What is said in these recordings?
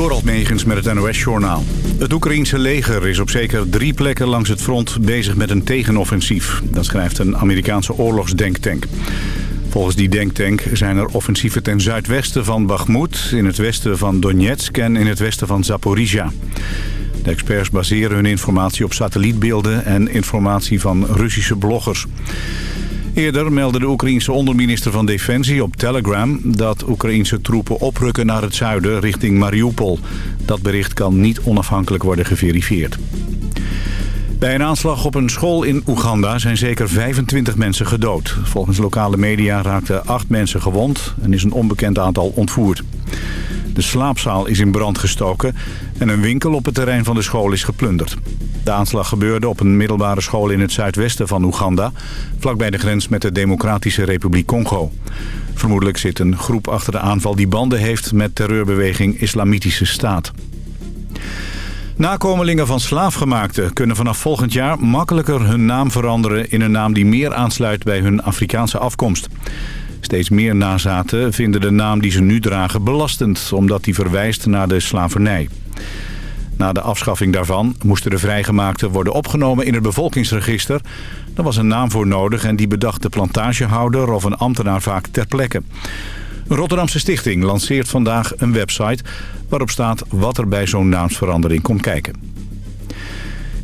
Door Megens met het NOS-journaal. Het Oekraïense leger is op zeker drie plekken langs het front bezig met een tegenoffensief. Dat schrijft een Amerikaanse oorlogsdenktank. Volgens die denktank zijn er offensieven ten zuidwesten van Bakhmut... in het westen van Donetsk en in het westen van Zaporizhia. De experts baseren hun informatie op satellietbeelden en informatie van Russische bloggers. Eerder meldde de Oekraïense onderminister van Defensie op Telegram... dat Oekraïense troepen oprukken naar het zuiden richting Mariupol. Dat bericht kan niet onafhankelijk worden geverifieerd. Bij een aanslag op een school in Oeganda zijn zeker 25 mensen gedood. Volgens lokale media raakten acht mensen gewond en is een onbekend aantal ontvoerd. De slaapzaal is in brand gestoken en een winkel op het terrein van de school is geplunderd. De aanslag gebeurde op een middelbare school in het zuidwesten van Oeganda... vlakbij de grens met de Democratische Republiek Congo. Vermoedelijk zit een groep achter de aanval die banden heeft met terreurbeweging Islamitische Staat. Nakomelingen van slaafgemaakten kunnen vanaf volgend jaar makkelijker hun naam veranderen... in een naam die meer aansluit bij hun Afrikaanse afkomst. Steeds meer nazaten vinden de naam die ze nu dragen belastend... omdat die verwijst naar de slavernij. Na de afschaffing daarvan moesten de vrijgemaakten worden opgenomen in het bevolkingsregister. Daar was een naam voor nodig en die bedacht de plantagehouder of een ambtenaar vaak ter plekke. Een Rotterdamse stichting lanceert vandaag een website waarop staat wat er bij zo'n naamsverandering komt kijken.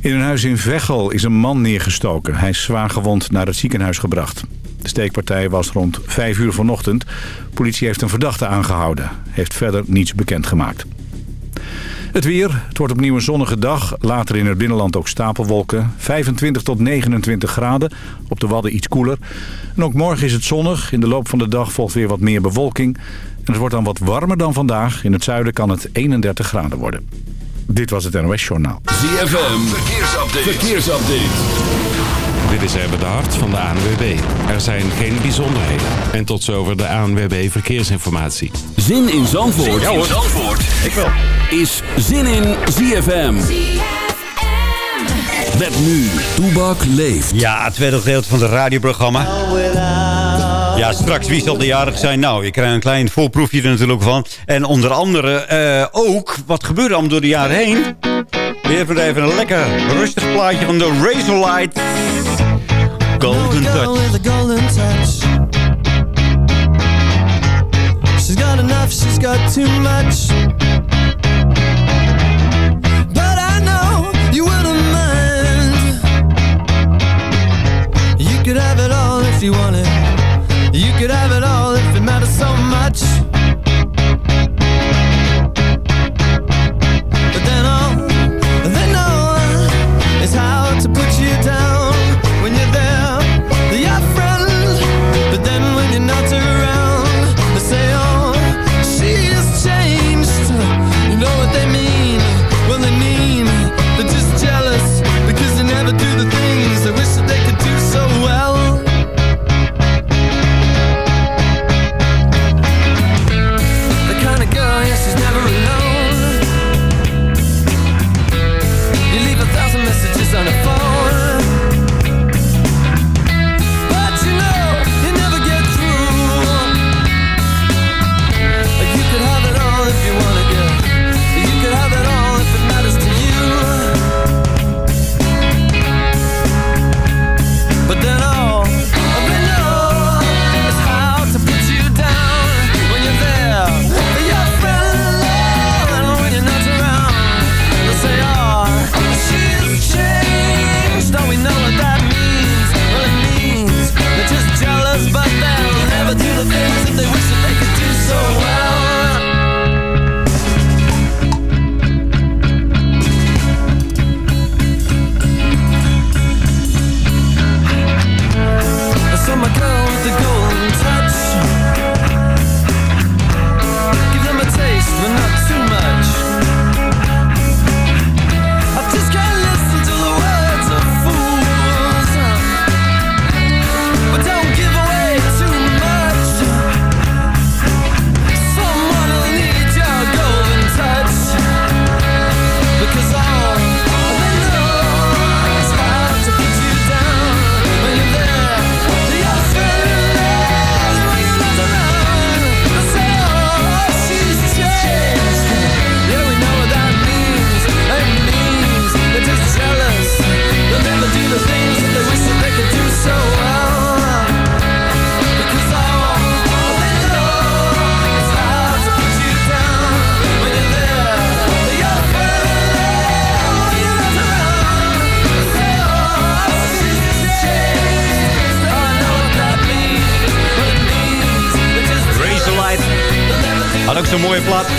In een huis in Veghel is een man neergestoken. Hij is zwaar gewond naar het ziekenhuis gebracht. De steekpartij was rond 5 uur vanochtend. Politie heeft een verdachte aangehouden. Heeft verder niets bekendgemaakt. Het weer. Het wordt opnieuw een zonnige dag. Later in het binnenland ook stapelwolken. 25 tot 29 graden. Op de Wadden iets koeler. En ook morgen is het zonnig. In de loop van de dag volgt weer wat meer bewolking. En het wordt dan wat warmer dan vandaag. In het zuiden kan het 31 graden worden. Dit was het NOS Journaal. ZFM. Verkeersupdate. Is even de hart van de ANWB. Er zijn geen bijzonderheden. En tot zover de ANWB Verkeersinformatie. Zin in Zandvoort, ja, hoor. in Zandvoort. Ik wel. is Zin in ZFM. Met nu, Toebak leeft. Ja, het tweede gedeelte van het radioprogramma. Ja, straks wie zal de jarig zijn? Nou, je krijgt een klein voorproefje er natuurlijk van. En onder andere uh, ook, wat gebeurde allemaal door de jaren heen? Weer even een lekker rustig plaatje van de Razorlight. Golden touch. She's got enough, she's got too much. But I know you wouldn't mind. You could have it all if you wanted. You could have it all if it matters so much.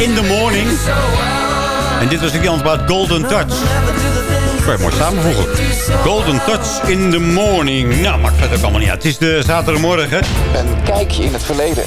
In the Morning. En dit was een kans about Golden Touch. Kan je mooi samenvoegen. Golden Touch in the morning. Nou, maakt verder ook allemaal niet uit. Het is de zaterdagmorgen. Een kijkje in het verleden.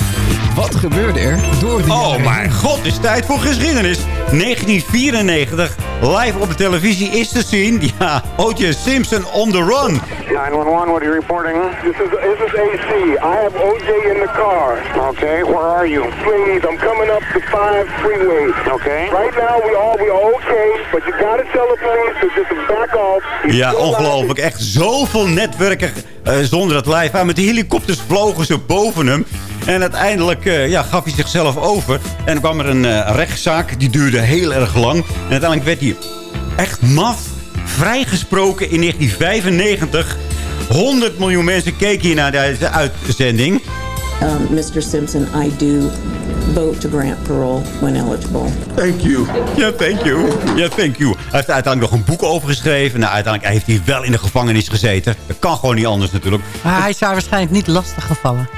Wat gebeurde er door de Oh mijn god, het is tijd voor geschiedenis. 1994, live op de televisie is te zien. Ja, O.J. Simpson on the run. 911, what are you reporting? This is, this is AC. I have OJ in the car. Okay, where are you? Please, I'm coming up the 5 freeway. Okay. Right now, we all, we are okay, but you gotta tell the police to just back off. He's Ja, still ongelooflijk. Echt zoveel netwerken eh, zonder het live aan. Met de helikopters vlogen ze boven hem. En uiteindelijk eh, ja, gaf hij zichzelf over. En dan kwam er een eh, rechtszaak. Die duurde heel erg lang. En uiteindelijk werd hij echt maf vrijgesproken in 1995. 100 miljoen mensen keken hier naar deze uitzending. Um, Mr. Simpson, I do vote to grant parole when eligible. Thank you. Ja, thank you. Ja, thank you. Hij heeft uiteindelijk nog een boek over geschreven. Nou, uiteindelijk heeft hij wel in de gevangenis gezeten. Dat kan gewoon niet anders natuurlijk. Maar hij is daar waarschijnlijk niet lastig gevallen.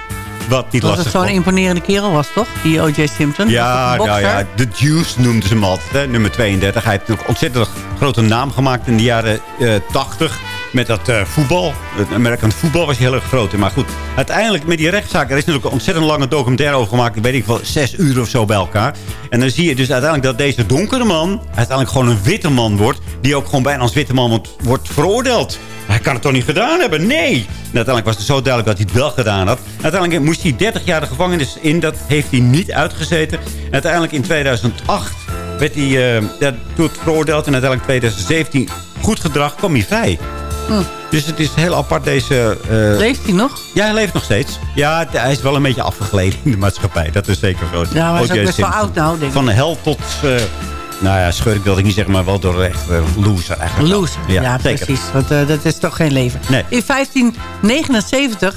Wat niet Dat lastig het zo'n imponerende kerel was, toch? Die O.J. Simpson. Ja, nou ja, de Juice noemden ze hem altijd, hè, nummer 32. Hij heeft een ontzettend grote naam gemaakt in de jaren eh 80. Met dat eh, voetbal. Het Amerikaans voetbal was heel erg groot. Maar goed, uiteindelijk met die rechtszaak... er is natuurlijk een ontzettend lange documentaire over gemaakt. Weet ik wel, zes uur of zo bij elkaar. En dan zie je dus uiteindelijk dat deze donkere man... uiteindelijk gewoon een witte man wordt... die ook gewoon bijna als witte man wordt, veroordeeld. Hij kan het toch niet gedaan hebben? Nee! Uiteindelijk was het zo duidelijk dat hij het wel gedaan had. Uiteindelijk moest hij 30 jaar de gevangenis in. Dat heeft hij niet uitgezeten. En uiteindelijk in 2008 werd hij uh, veroordeeld. En uiteindelijk in 2017 goed gedrag kwam hij vrij. Dus het is heel apart deze... eh, Leeft hij nog? ja, hij leeft nog steeds. Ja, hij is wel een beetje afgegleden in de maatschappij. Dat is zeker zo. Ja, maar hij is ook best wel oud nou, denk ik. Van hel tot... eh, nou ja, schurk wil ik niet zeggen, maar wel door echt eh, loser eigenlijk. Loser. Ja, precies. Want eh, dat is toch geen leven. Nee. In 1579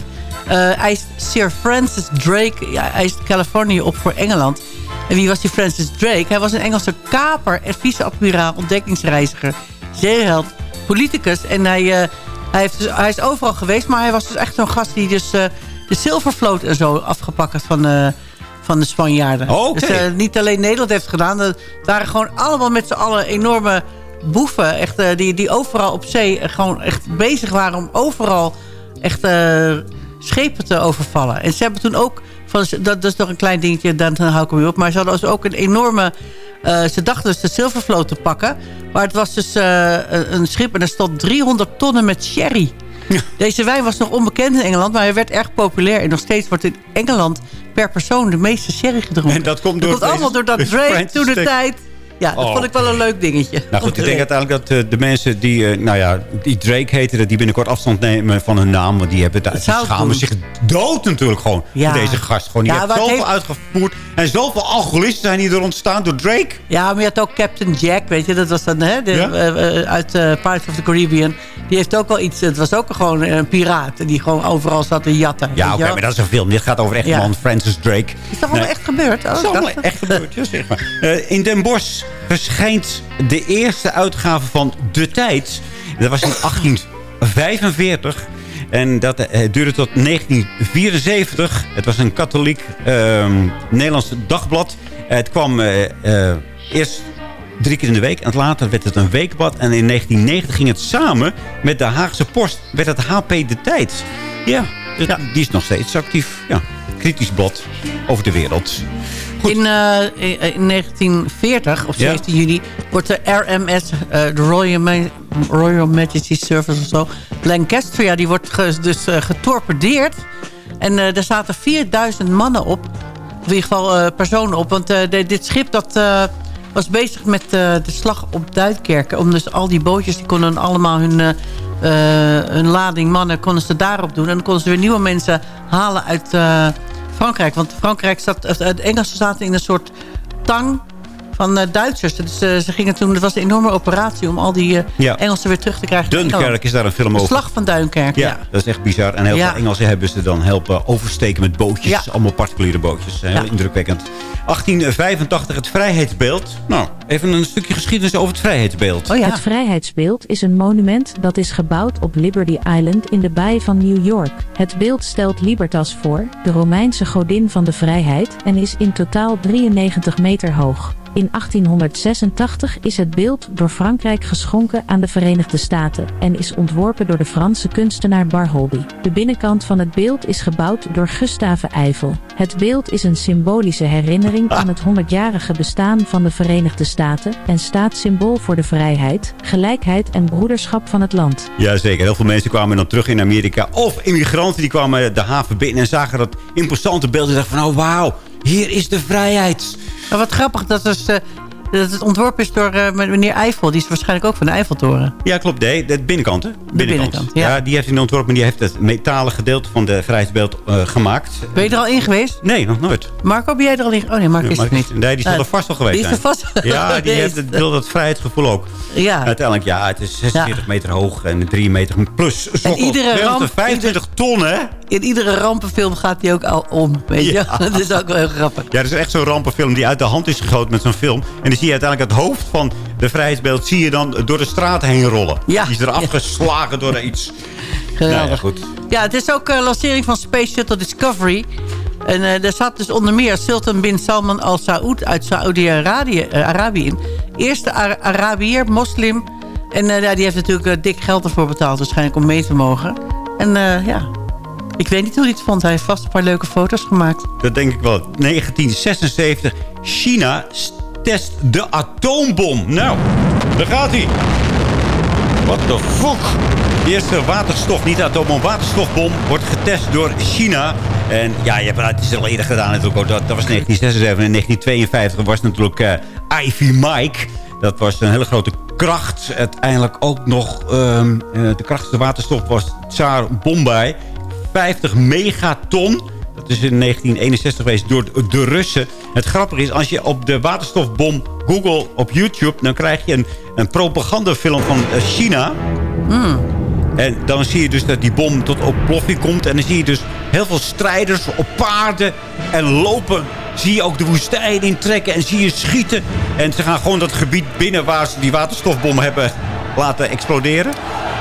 eh eist Sir Francis Drake ja, eist Californië op voor Engeland. En wie was die Francis Drake? Hij was een Engelse kaper en vice-admiraal, ontdekkingsreiziger, zeeheld, politicus. En hij, eh, hij, heeft dus, hij is overal geweest, maar hij was dus echt zo'n gast die dus eh, de zilvervloot en zo afgepakt had van... eh, van de Spanjaarden. Oh. Dus niet alleen Nederland heeft gedaan. Het waren gewoon allemaal met z'n allen enorme boeven. Echt, die, die overal op zee gewoon echt bezig waren om overal echt schepen te overvallen. En ze hebben toen ook, van, dat, dat is nog een klein dingetje, dan, dan hou ik hem weer op. Maar ze hadden dus ook een enorme, eh, ze dachten dus de zilvervloot te pakken. Maar het was dus eh, een, schip en er stond 300 tonnen met sherry. Deze wijn was nog onbekend in Engeland, maar hij werd erg populair. En nog steeds wordt in Engeland per persoon de meeste sherry gedronken. En dat komt door Dat komt allemaal door dat Drake toen de tijd. Ja, dat Oh. vond ik wel een leuk dingetje. Nou goed, ik denk uiteindelijk dat eh, de mensen die, eh, nou ja, die Drake heten... dat die binnenkort afstand nemen van hun naam. Want die hebben die schamen zich dood natuurlijk gewoon. Ja. Voor deze gast. Gewoon, die Ja, heeft zoveel heeft- uitgevoerd. En zoveel alcoholisten zijn hier er ontstaan door Drake. Ja, maar je had ook Captain Jack, weet je. Dat was dan hè, de, Ja? eh, uit Pirates of the Caribbean. Die heeft ook wel iets... Het was ook gewoon een piraat. Die gewoon overal zat te jatten. Ja, oké, maar dat is een film. Dit gaat over echt Ja. man Francis Drake. Is dat allemaal echt gebeurd? Oh, Dat is allemaal echt gebeurd, ja, zeg maar. In Den Bosch verschijnt de eerste uitgave van De Tijd. Dat was in 1845. En dat eh, duurde tot 1974. Het was een katholiek ehm, Nederlands dagblad. het kwam eh, eh, eerst drie keer in de week. En later werd het een weekblad. En in 1990 ging het samen met de Haagse Post. Werd het HP De Tijd. Ja, dus die is nog steeds actief. Ja, kritisch blad over de wereld. In, eh, in, in 1940, op Ja. 17 juni, wordt de RMS, eh, de Royal, Ma- Royal Majesty Service of zo, Lancastria, die wordt ge- dus eh, getorpedeerd. En eh, daar zaten 4000 mannen op. In ieder geval personen op. Want de- dit schip dat, was bezig met de slag op Duinkerken. Om dus al die bootjes, die konden allemaal hun, hun lading mannen konden ze daarop doen. En dan konden ze weer nieuwe mensen halen uit Frankrijk. Want Frankrijk zat, eh, de Engelsen zaten in een soort tang van eh, Duitsers. Dus, eh, ze gingen toen, het was een enorme operatie om al die eh, Ja. Engelsen weer terug te krijgen. Engeland. is daar een film De over. slag van Duinkerk, ja. Ja, dat is echt bizar. En heel Ja. veel Engelsen hebben ze dan helpen oversteken met bootjes. Ja. Allemaal particuliere bootjes. Heel Ja. indrukwekkend. 1885, het vrijheidsbeeld. Nou, even een stukje geschiedenis over het vrijheidsbeeld. Oh ja. Het Vrijheidsbeeld is een monument dat is gebouwd op Liberty Island in de baai van New York. Het beeld stelt Libertas voor, de Romeinse godin van de vrijheid, en is in totaal 93 meter hoog. In 1886 is het beeld door Frankrijk geschonken aan de Verenigde Staten en is ontworpen door de Franse kunstenaar Barholby. De binnenkant van het beeld is gebouwd door Gustave Eiffel. Het beeld is een symbolische herinnering aan het 100-jarige bestaan van de Verenigde Staten en staat symbool voor de vrijheid, gelijkheid en broederschap van het land. Jazeker, heel veel mensen kwamen dan terug in Amerika. Of immigranten die kwamen de haven binnen en zagen dat imposante beeld. En dachten van, oh wauw, hier is de vrijheid. Maar wat grappig dat, dat het ontworpen is door eh, meneer Eiffel. Die is waarschijnlijk ook van de Eiffeltoren. Ja, klopt. Nee, de binnenkant, hè? binnenkant, ja. die heeft hij ontworpen. Die heeft het metalen gedeelte van de vrijheidsbeeld eh, gemaakt. Ben je er al in geweest? Nee, nog nooit. Marco, ben jij er al in? Oh nee, Marco is er niet. Nee, die zal Nou, er vast wel geweest Die is er zijn. vast. Ja, die heeft het, wil dat vrijheidsgevoel ook. Ja. Uiteindelijk, ja, het is 46 meter hoog en 3 meter plus. En iedere ramp- 25 ton, hè? In iedere rampenfilm gaat hij ook al om. Weet je? Ja. Dat is ook wel heel grappig. Ja, dat is echt zo'n rampenfilm die uit de hand is geschoten met zo'n film. En dan zie je uiteindelijk het hoofd van de vrijheidsbeeld... zie je dan door de straat heen rollen. Ja. Die is er afgeslagen door iets. Geweldig. Nou ja, goed. Ja, het is ook uh, lancering van Space Shuttle Discovery. En uh, daar zat dus onder meer Sultan bin Salman al Saud uit Saoedi-Arabië uh, Arabië in. Eerste Ar Arabier, moslim. En ja, die heeft natuurlijk dik geld ervoor betaald waarschijnlijk om mee te mogen. En ja, ik weet niet hoe hij het vond. Hij heeft vast een paar leuke foto's gemaakt. Dat denk ik wel. 1976. China test de atoombom. Nou, daar gaat hij. Wat de fuck? Eerste waterstof, niet atoombom, waterstofbom wordt getest door China. En ja, je hebt, het is al eerder gedaan natuurlijk. ook. Dat, dat was 1976. En in 1952 was natuurlijk uh, Ivy Mike. Dat was een hele grote kracht. Uiteindelijk ook nog um, uh, de krachtigste waterstof was Tsar Bombay. 50 megaton. Dat is in 1961 geweest door de Russen. Het grappige is, als je op de waterstofbom Google op YouTube... dan krijg je een, een propagandafilm van China. Mm. En dan zie je dus dat die bom tot ontploffing komt. En dan zie je dus heel veel strijders op paarden en lopen. Zie je ook de woestijn intrekken en zie je schieten. En ze gaan gewoon dat gebied binnen waar ze die waterstofbom hebben laten exploderen.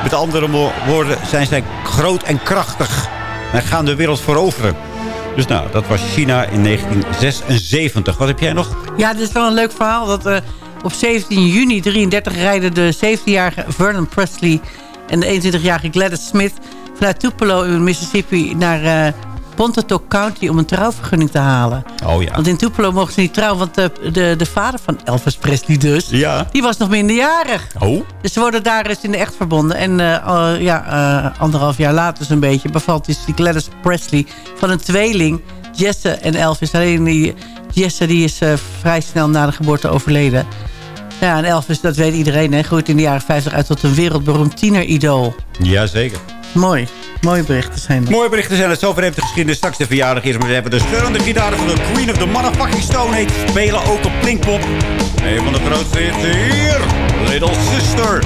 Met andere woorden zijn zij groot en krachtig. En gaan de wereld veroveren. Dus nou, dat was China in 1976. Wat heb jij nog? Ja, dit is wel een leuk verhaal. Dat, uh, op 17 juni 33 rijden de 17-jarige Vernon Presley... en de 21-jarige Gladys Smith... vanuit Tupelo in Mississippi naar uh, Pontotoc County... om een trouwvergunning te halen. Oh ja. Want in Tupelo mochten ze niet trouwen... want de, de, de vader van Elvis Presley dus... Ja. die was nog minderjarig. Oh. Dus ze worden daar eens in de echt verbonden. En uh, ja, uh, anderhalf jaar later zo'n beetje... bevalt dus die Gladys Presley van een tweeling... Jesse en Elvis. Alleen die Jesse die is uh, vrij snel na de geboorte overleden. Ja, en Elvis, dat weet iedereen, hè, groeit in de jaren 50 uit tot een wereldberoemd tieneridool. Jazeker. Mooi. Mooie berichten zijn. Mooie berichten zijn het. Zover heeft de geschiedenis. Straks de verjaardag is. Maar we hebben de steunende gitaren van de Queen of the Motherfucking Stone Age. Spelen ook op Pinkpop. Een van de grootste hits hier. Little Sister.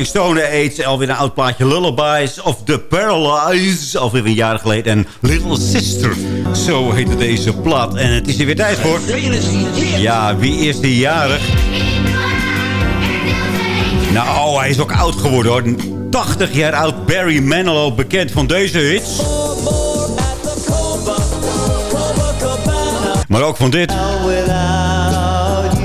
Motherfucking Stone Age. Alweer een oud plaatje Lullabies of The Paralyze. Alweer een jaar geleden. En Little Sister. Zo heette deze plaat. En het is er weer tijd voor. Ja, wie is de jarig? Nou, hij is ook oud geworden hoor. 80 jaar oud Barry Manilow, bekend van deze hits. Maar ook van dit.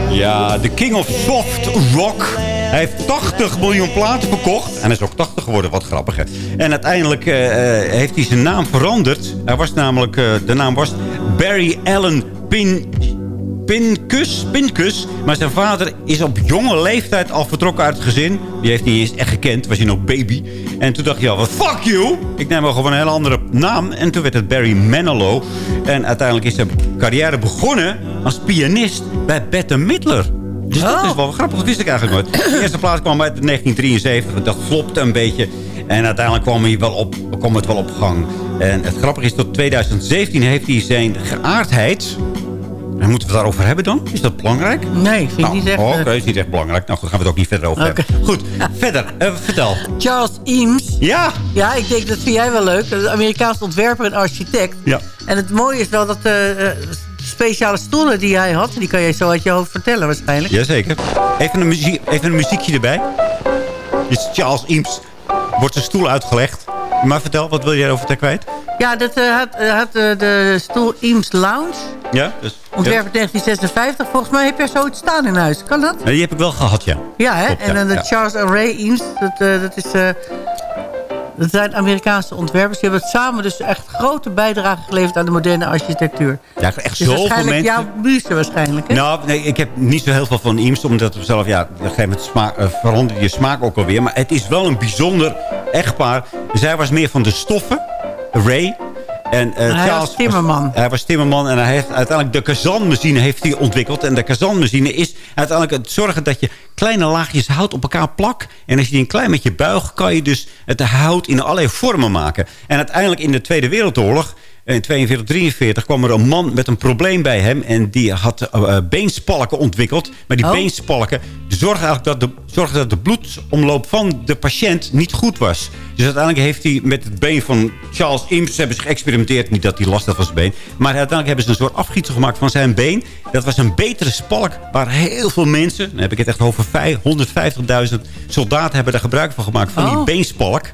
Ja, de King of Soft Rock. Hij heeft 80 miljoen platen verkocht. En hij is ook 80 geworden, wat grappig. Hè? En uiteindelijk eh, eh, heeft hij zijn naam veranderd. Hij was namelijk, eh, de naam was Barry Allen Pin... Pincus, Pincus. Maar zijn vader is op jonge leeftijd al vertrokken uit het gezin. Die heeft hij niet eens echt gekend. Was hij nog baby. En toen dacht hij al, fuck you. Ik neem wel gewoon een hele andere naam. En toen werd het Barry Manilow. En uiteindelijk is zijn carrière begonnen als pianist bij Bette Midler. Dus dat is wel grappig. Dat wist ik eigenlijk nooit. De eerste plaats kwam uit 1973. Dat flopte een beetje. En uiteindelijk kwam, hij wel op, kwam het wel op gang. En het grappige is, tot 2017 heeft hij zijn geaardheid... En moeten we het daarover hebben dan? Is dat belangrijk? Nee, vind ik Nou, niet echt... oh, eh, Oké, is niet echt belangrijk. Nou, goed, gaan we het ook niet verder over hebben. Goed, verder. eh, vertel. Charles Eames. Ja. Ja, ik denk dat vind jij wel leuk. Een Amerikaans ontwerper en architect. Ja. En het mooie is wel dat de speciale stoelen die hij had... die kan je zo uit je hoofd vertellen waarschijnlijk. Jazeker. Even een, muziek, even een muziekje erbij. Dit is Charles Eames. Wordt zijn stoel uitgelegd. Maar vertel, wat wil jij erover ter kwijt? Ja, dat eh, had, eh, had eh, de stoel Eames Lounge. Ja? Dus, Ontwerp 1956. Volgens mij heb jij zoiets staan in huis. Kan dat? Die heb ik wel gehad, ja. Ja, hè? Klopt, en dan de ja. Charles en Ray Eames. Dat, dat, is, dat zijn Amerikaanse ontwerpers. Die hebben samen dus echt grote bijdrage geleverd aan de moderne architectuur. Ja, echt Dus zoveel mensen. jouw buurse waarschijnlijk, hè? Nou, nee, ik heb niet zo heel veel van Eames. Omdat we zelf, ja, op een gegeven moment smaak, verandert je smaak ook alweer. Maar het is wel een bijzonder echtpaar. Zij was meer van de stoffen, Ray. En, eh, hij was timmerman. hij was timmerman en hij heeft uiteindelijk de kazanmachine heeft hij ontwikkeld. En de kazanmachine is uiteindelijk het zorgen dat je kleine laagjes hout op elkaar plakt. En als je die een klein beetje buigt, kan je dus het hout in allerlei vormen maken. En uiteindelijk in de Tweede Wereldoorlog in 42, 43 kwam er een man met een probleem bij hem. En die had eh, beenspalken ontwikkeld. Maar die Oh. beenspalken zorgden eigenlijk dat de, zorgden dat de bloedomloop van de patiënt niet goed was. Dus uiteindelijk heeft hij met het been van Charles Eames... hebben ze geëxperimenteerd. Niet dat hij last had van zijn been. Maar uiteindelijk hebben ze een soort afgietsel gemaakt van zijn been. Dat was een betere spalk waar heel veel mensen... dan heb ik het echt over vijf- 150.000 soldaten... hebben daar gebruik van gemaakt van die Oh. beenspalk.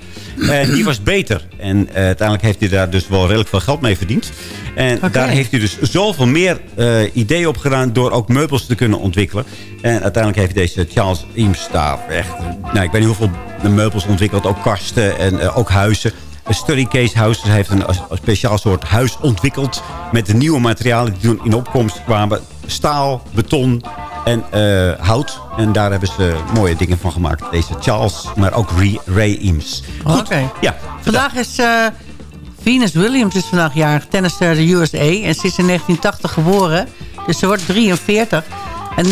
En die was beter. En eh, uiteindelijk heeft hij daar dus wel redelijk veel geld mee verdiend. En daar heeft hij dus zoveel meer eh, ideeën op gedaan... door ook meubels te kunnen ontwikkelen. En uiteindelijk heeft deze Charles Eames daar echt... Nou, ik weet niet hoeveel meubels ontwikkeld. Ook kasten en eh, ook huizen. Een study case house. Dus hij heeft een, een speciaal soort huis ontwikkeld... met de nieuwe materialen die toen in opkomst kwamen. Staal, beton en eh, hout. En daar hebben ze mooie dingen van gemaakt. Deze Charles, maar ook Ray, Ray Eames. Oké. Ja, Vandaag is eh, Venus Williams is vandaag jarig, tennisster de USA. En ze is in 1980 geboren, dus ze wordt 43. En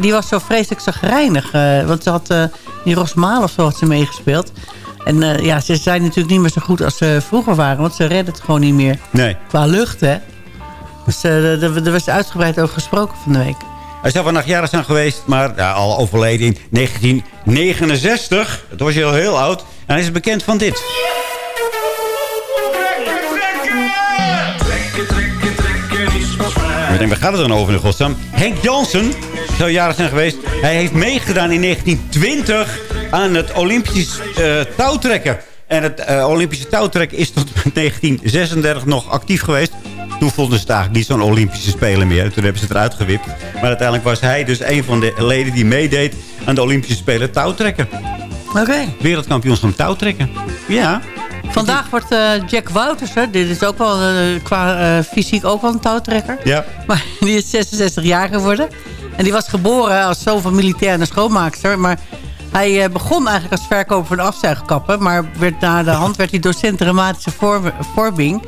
die was zo vreselijk zagrijnig. want ze had uh, die Rosmalen of zo had ze meegespeeld. En uh, ja, ze zijn natuurlijk niet meer zo goed als ze vroeger waren. Want ze redden het gewoon niet meer. Nee. Qua lucht, hè. Dus uh, er was uitgebreid over gesproken van de week. Hij zou vandaag jarig zijn geweest, maar ja, al overleden in 1969. Het was heel, heel oud. En hij is bekend van dit. Ik denk, waar gaat het dan over in godsnaam? Henk Jansen zou jarig zijn geweest. Hij heeft meegedaan in 1920 aan het Olympisch uh, touwtrekken. En het uh, Olympische touwtrekken is tot 1936 nog actief geweest. Toen vonden ze het eigenlijk niet zo'n Olympische Spelen meer. Toen hebben ze het eruit gewipt. Maar uiteindelijk was hij dus een van de leden die meedeed aan de Olympische Spelen touwtrekken. Oké. Okay. Wereldkampioenschap touwtrekken. Ja. Vandaag wordt uh, Jack Wouters, hè, dit is ook wel uh, qua fysiek ook wel een touwtrekker. Ja. Maar die is 66 jaar geworden. En die was geboren als zoon van militair en schoonmaakster. Maar hij uh, begon eigenlijk als verkoper van afzuigkappen. Maar werd, na de hand werd hij docent dramatische vorming.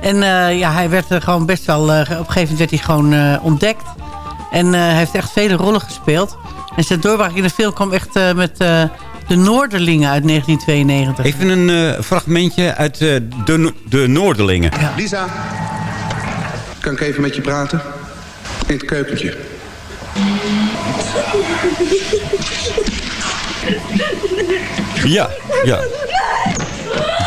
En uh, ja, hij werd er gewoon best wel... Uh, op een gegeven moment werd hij gewoon uh, ontdekt. En hij heeft echt vele rollen gespeeld. En zijn doorbraak in de film kwam echt met de Noorderlingen uit 1992. Even een fragmentje uit de, de Noorderlingen. Ja. Lisa, kan ik even met je praten? In het keukentje. Ja, ja.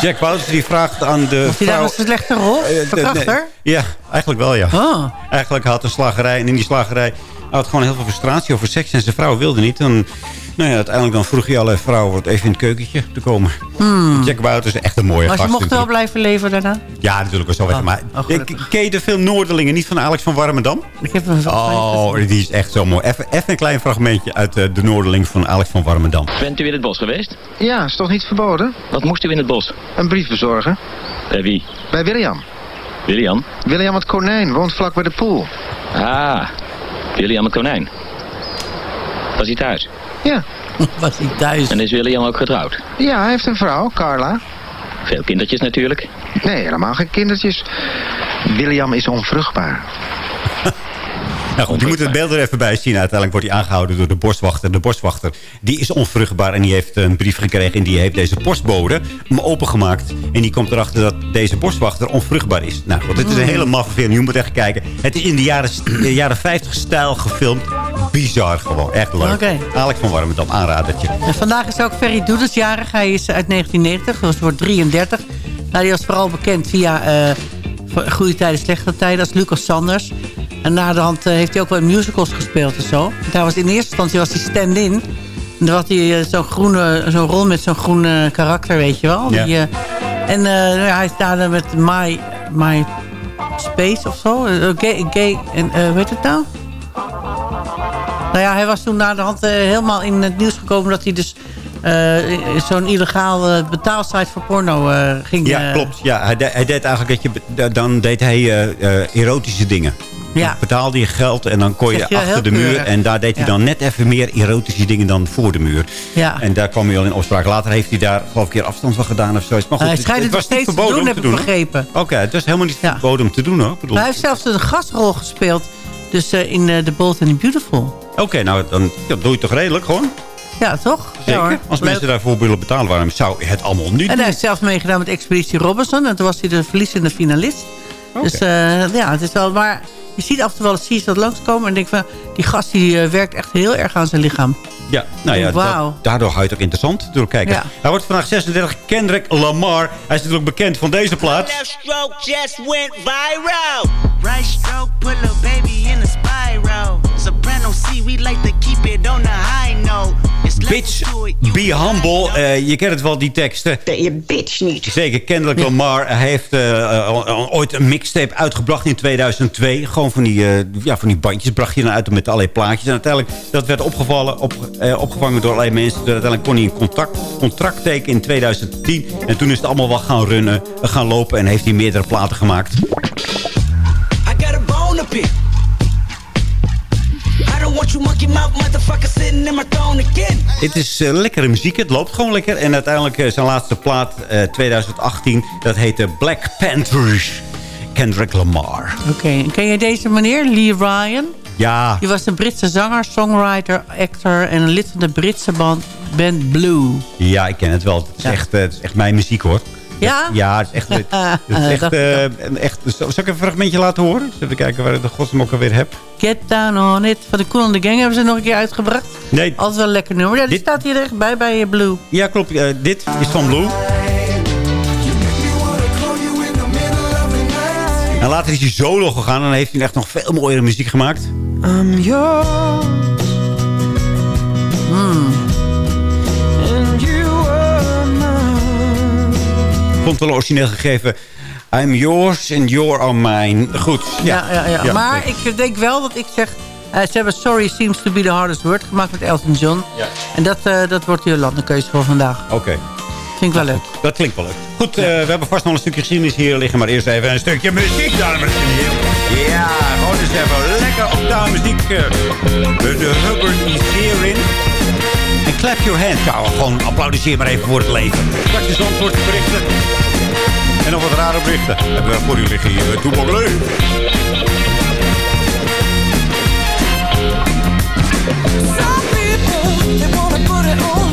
Jack Wouters die vraagt aan de Was hij daar een slechte rol? Eh, de- Verkrachter? nee, ja, eigenlijk wel, ja. Oh. Eigenlijk had een slagerij en in die slagerij had gewoon heel veel frustratie over seks. En zijn vrouw wilde niet. En, nou ja, uiteindelijk dan vroeg hij alle vrouwen wat even in het keukentje te komen. Jack Wouters is echt een mooie Maar gast. ze mochten wel blijven leven daarna? Ja, natuurlijk wel zo. weg. Oh, maar oh, ken je de film Noorderlingen niet van Alex van Warmerdam? Ik heb een Oh, die is echt zo mooi. Even, even een klein fragmentje uit eh, de Noorderling van Alex van Warmerdam. Bent u in het bos geweest? Ja, is toch niet verboden? Wat moest u in het bos? Een brief bezorgen. Bij wie? Bij William. William? William het konijn woont vlak bij de pool. Ah, William het konijn. Was hij thuis? Ja. Was hij thuis? En is William ook getrouwd? Ja, hij heeft een vrouw, Carla. Veel kindertjes natuurlijk. Nee, helemaal geen kindertjes. William is onvruchtbaar. Nou goed, je moet het beeld er even bij zien. Uiteindelijk wordt hij aangehouden door de boswachter. De boswachter die is onvruchtbaar en die heeft een brief gekregen... en die heeft deze postbode hem opengemaakt. En die komt erachter dat deze boswachter onvruchtbaar is. Nou goed, dit is een hele maffe film. Je moet echt kijken. Het is in de jaren, de jaren 50 stijl gefilmd. Bizar gewoon. Echt leuk. Oké. Alex van Warmerdam, aanradertje. En vandaag is ook Ferry Doedens jarig. Hij is uit 1990, dus wordt 33. Nou, die was vooral bekend via eh, Goede Tijden, Slechte Tijden als Lucas Sanders. En na de hand eh, heeft hij ook wel musicals gespeeld en zo. Hij was in eerste instantie was hij stand-in. En dan had hij eh, zo'n groene, zo'n rol met zo'n groen eh, karakter, weet je wel. Die, eh, en nou ja, hij staat met My, My Space of zo. Gay, gay, en heet het nou? Nou ja, hij was toen na de hand helemaal in het nieuws gekomen... dat hij dus zo'n illegaal betaalsite voor porno eh, ging... Ja, klopt. Ja, hij, de- hij deed eigenlijk dat je... Dan deed hij erotische dingen. Ja. Betaalde je geld en dan kon je achter de muur. keurig. En daar deed hij Ja. dan net even meer erotische dingen dan voor de muur. Ja. En daar kwam hij al in opspraak. Later heeft hij daar geloof ik keer afstand van gedaan of zoiets. Maar goed, hij schijnt het nog was steeds te verboden doen, om heb te ik doen. hè? begrepen. Oké, het is helemaal niet verboden om te doen hoor. Ik bedoel- Maar hij heeft zelfs een gastrol gespeeld. Dus in eh, The Bold and the Beautiful. Oké, nou dan ja, doe je het toch redelijk gewoon. Ja, toch? Zeker. Ja. Als mensen daarvoor willen betalen, waarom zou het allemaal niet En doen? hij heeft zelf meegedaan met Expeditie Robinson. En toen was hij de verliezende finalist. Dus eh, ja, het is wel... Maar je ziet af en toe wel eens zie je dat langskomen. En denk van, die gast die eh, werkt echt heel erg aan zijn lichaam. Ja, nou ja, Wauw. dat- daardoor houdt het ook interessant door kijken. Ja. Hij wordt vandaag 36, Kendrick Lamar. Hij is natuurlijk bekend van deze plaat. Left stroke just went viral. Right stroke put little baby in a spiral. Soprano C, we like to keep it on the high note. It's level Bitch, be humble. Eh, je kent het wel, die teksten. Dat je bitch niet. Zeker, Kendrick Lamar hij heeft eh, ooit een mixtape uitgebracht in 2002. Gewoon van die, eh, ja, van die bandjes bracht hij dan uit met allerlei plaatjes. En uiteindelijk, dat werd opgevallen, op, eh, opgevangen door allerlei mensen. Dus uiteindelijk kon hij een contract, contract tekenen in 2010. En toen is het allemaal wel gaan runnen, eh, gaan lopen. En heeft hij meerdere platen gemaakt. I got a bone to pick. I don't want you monkey mouth motherfucker sitting in my throne again. Dit is eh, lekkere muziek. Het loopt gewoon lekker. En uiteindelijk zijn laatste plaat, eh, 2018, dat heette Black Panthers. Kendrick Lamar. Oké, en ken je deze meneer? Lee Ryan? Ja, Die was een Britse zanger, songwriter, actor... en lid van de Britse band, band Blue. ja, ik ken het wel. Het is, Ja. echt, eh, het is echt mijn muziek, hoor. Ja? Ja, het is echt... Het, het is echt, een echt zal ik even een fragmentje laten horen? Eens Even kijken waar ik de godsnaam ook alweer heb. Get Down On It van de Cool and the Gang hebben ze nog een keer uitgebracht. Nee, Altijd wel een lekker nummer. Ja, die Dit- staat hier echt bij bij eh, Blue. ja, klopt. dit is van Blue. En later is hij solo gegaan en dan heeft hij echt nog veel mooiere muziek gemaakt. I'm yours. And you are mine. Vond wel origineel gegeven. I'm yours and you are mine. Goed. Ja, ja, ja. maar zeker. ik denk wel dat ik zeg... eh, ze hebben Sorry Seems to be the Hardest Word gemaakt met Elton John. Ja. En dat, eh, dat wordt de landenkeuze voor vandaag. Oké. Ik wel leuk. Dat klinkt wel leuk. Goed, eh, we hebben vast nog een stukje geschiedenis hier liggen. Maar eerst even een stukje muziek, dames en heren. Ja, gewoon eens even lekker op de muziek. eh, de Hubbertisering. En clap your hands. Ja, gewoon applaudisseer maar even voor het leven. Straks is antwoord berichten. En nog wat rare berichten. Hebben we voor u liggen hier bij Toepak Leuk. Some people, they wanna put it all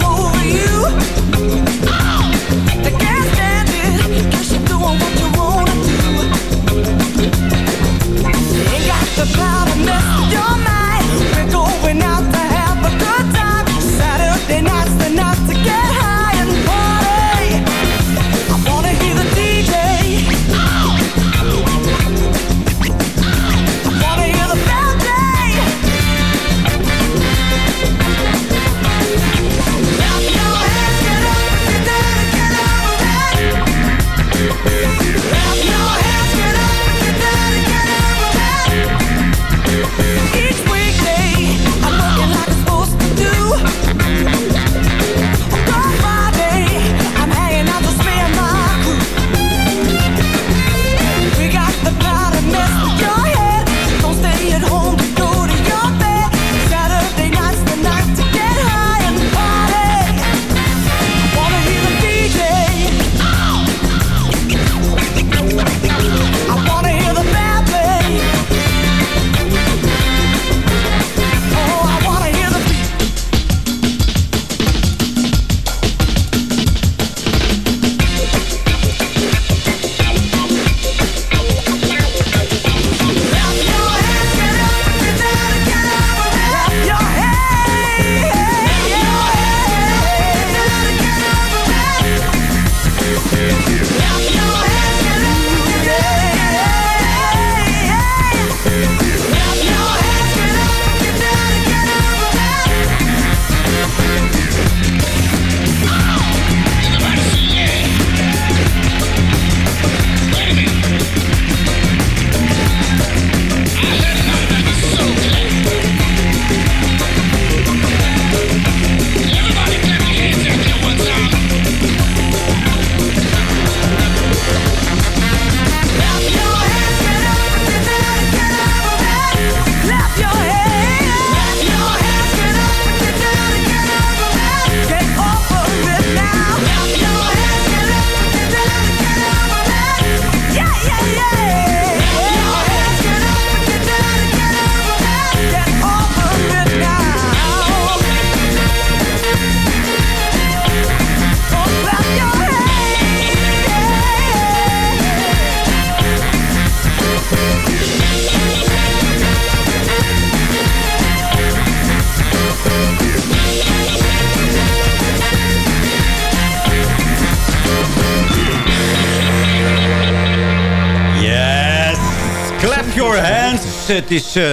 het is eh,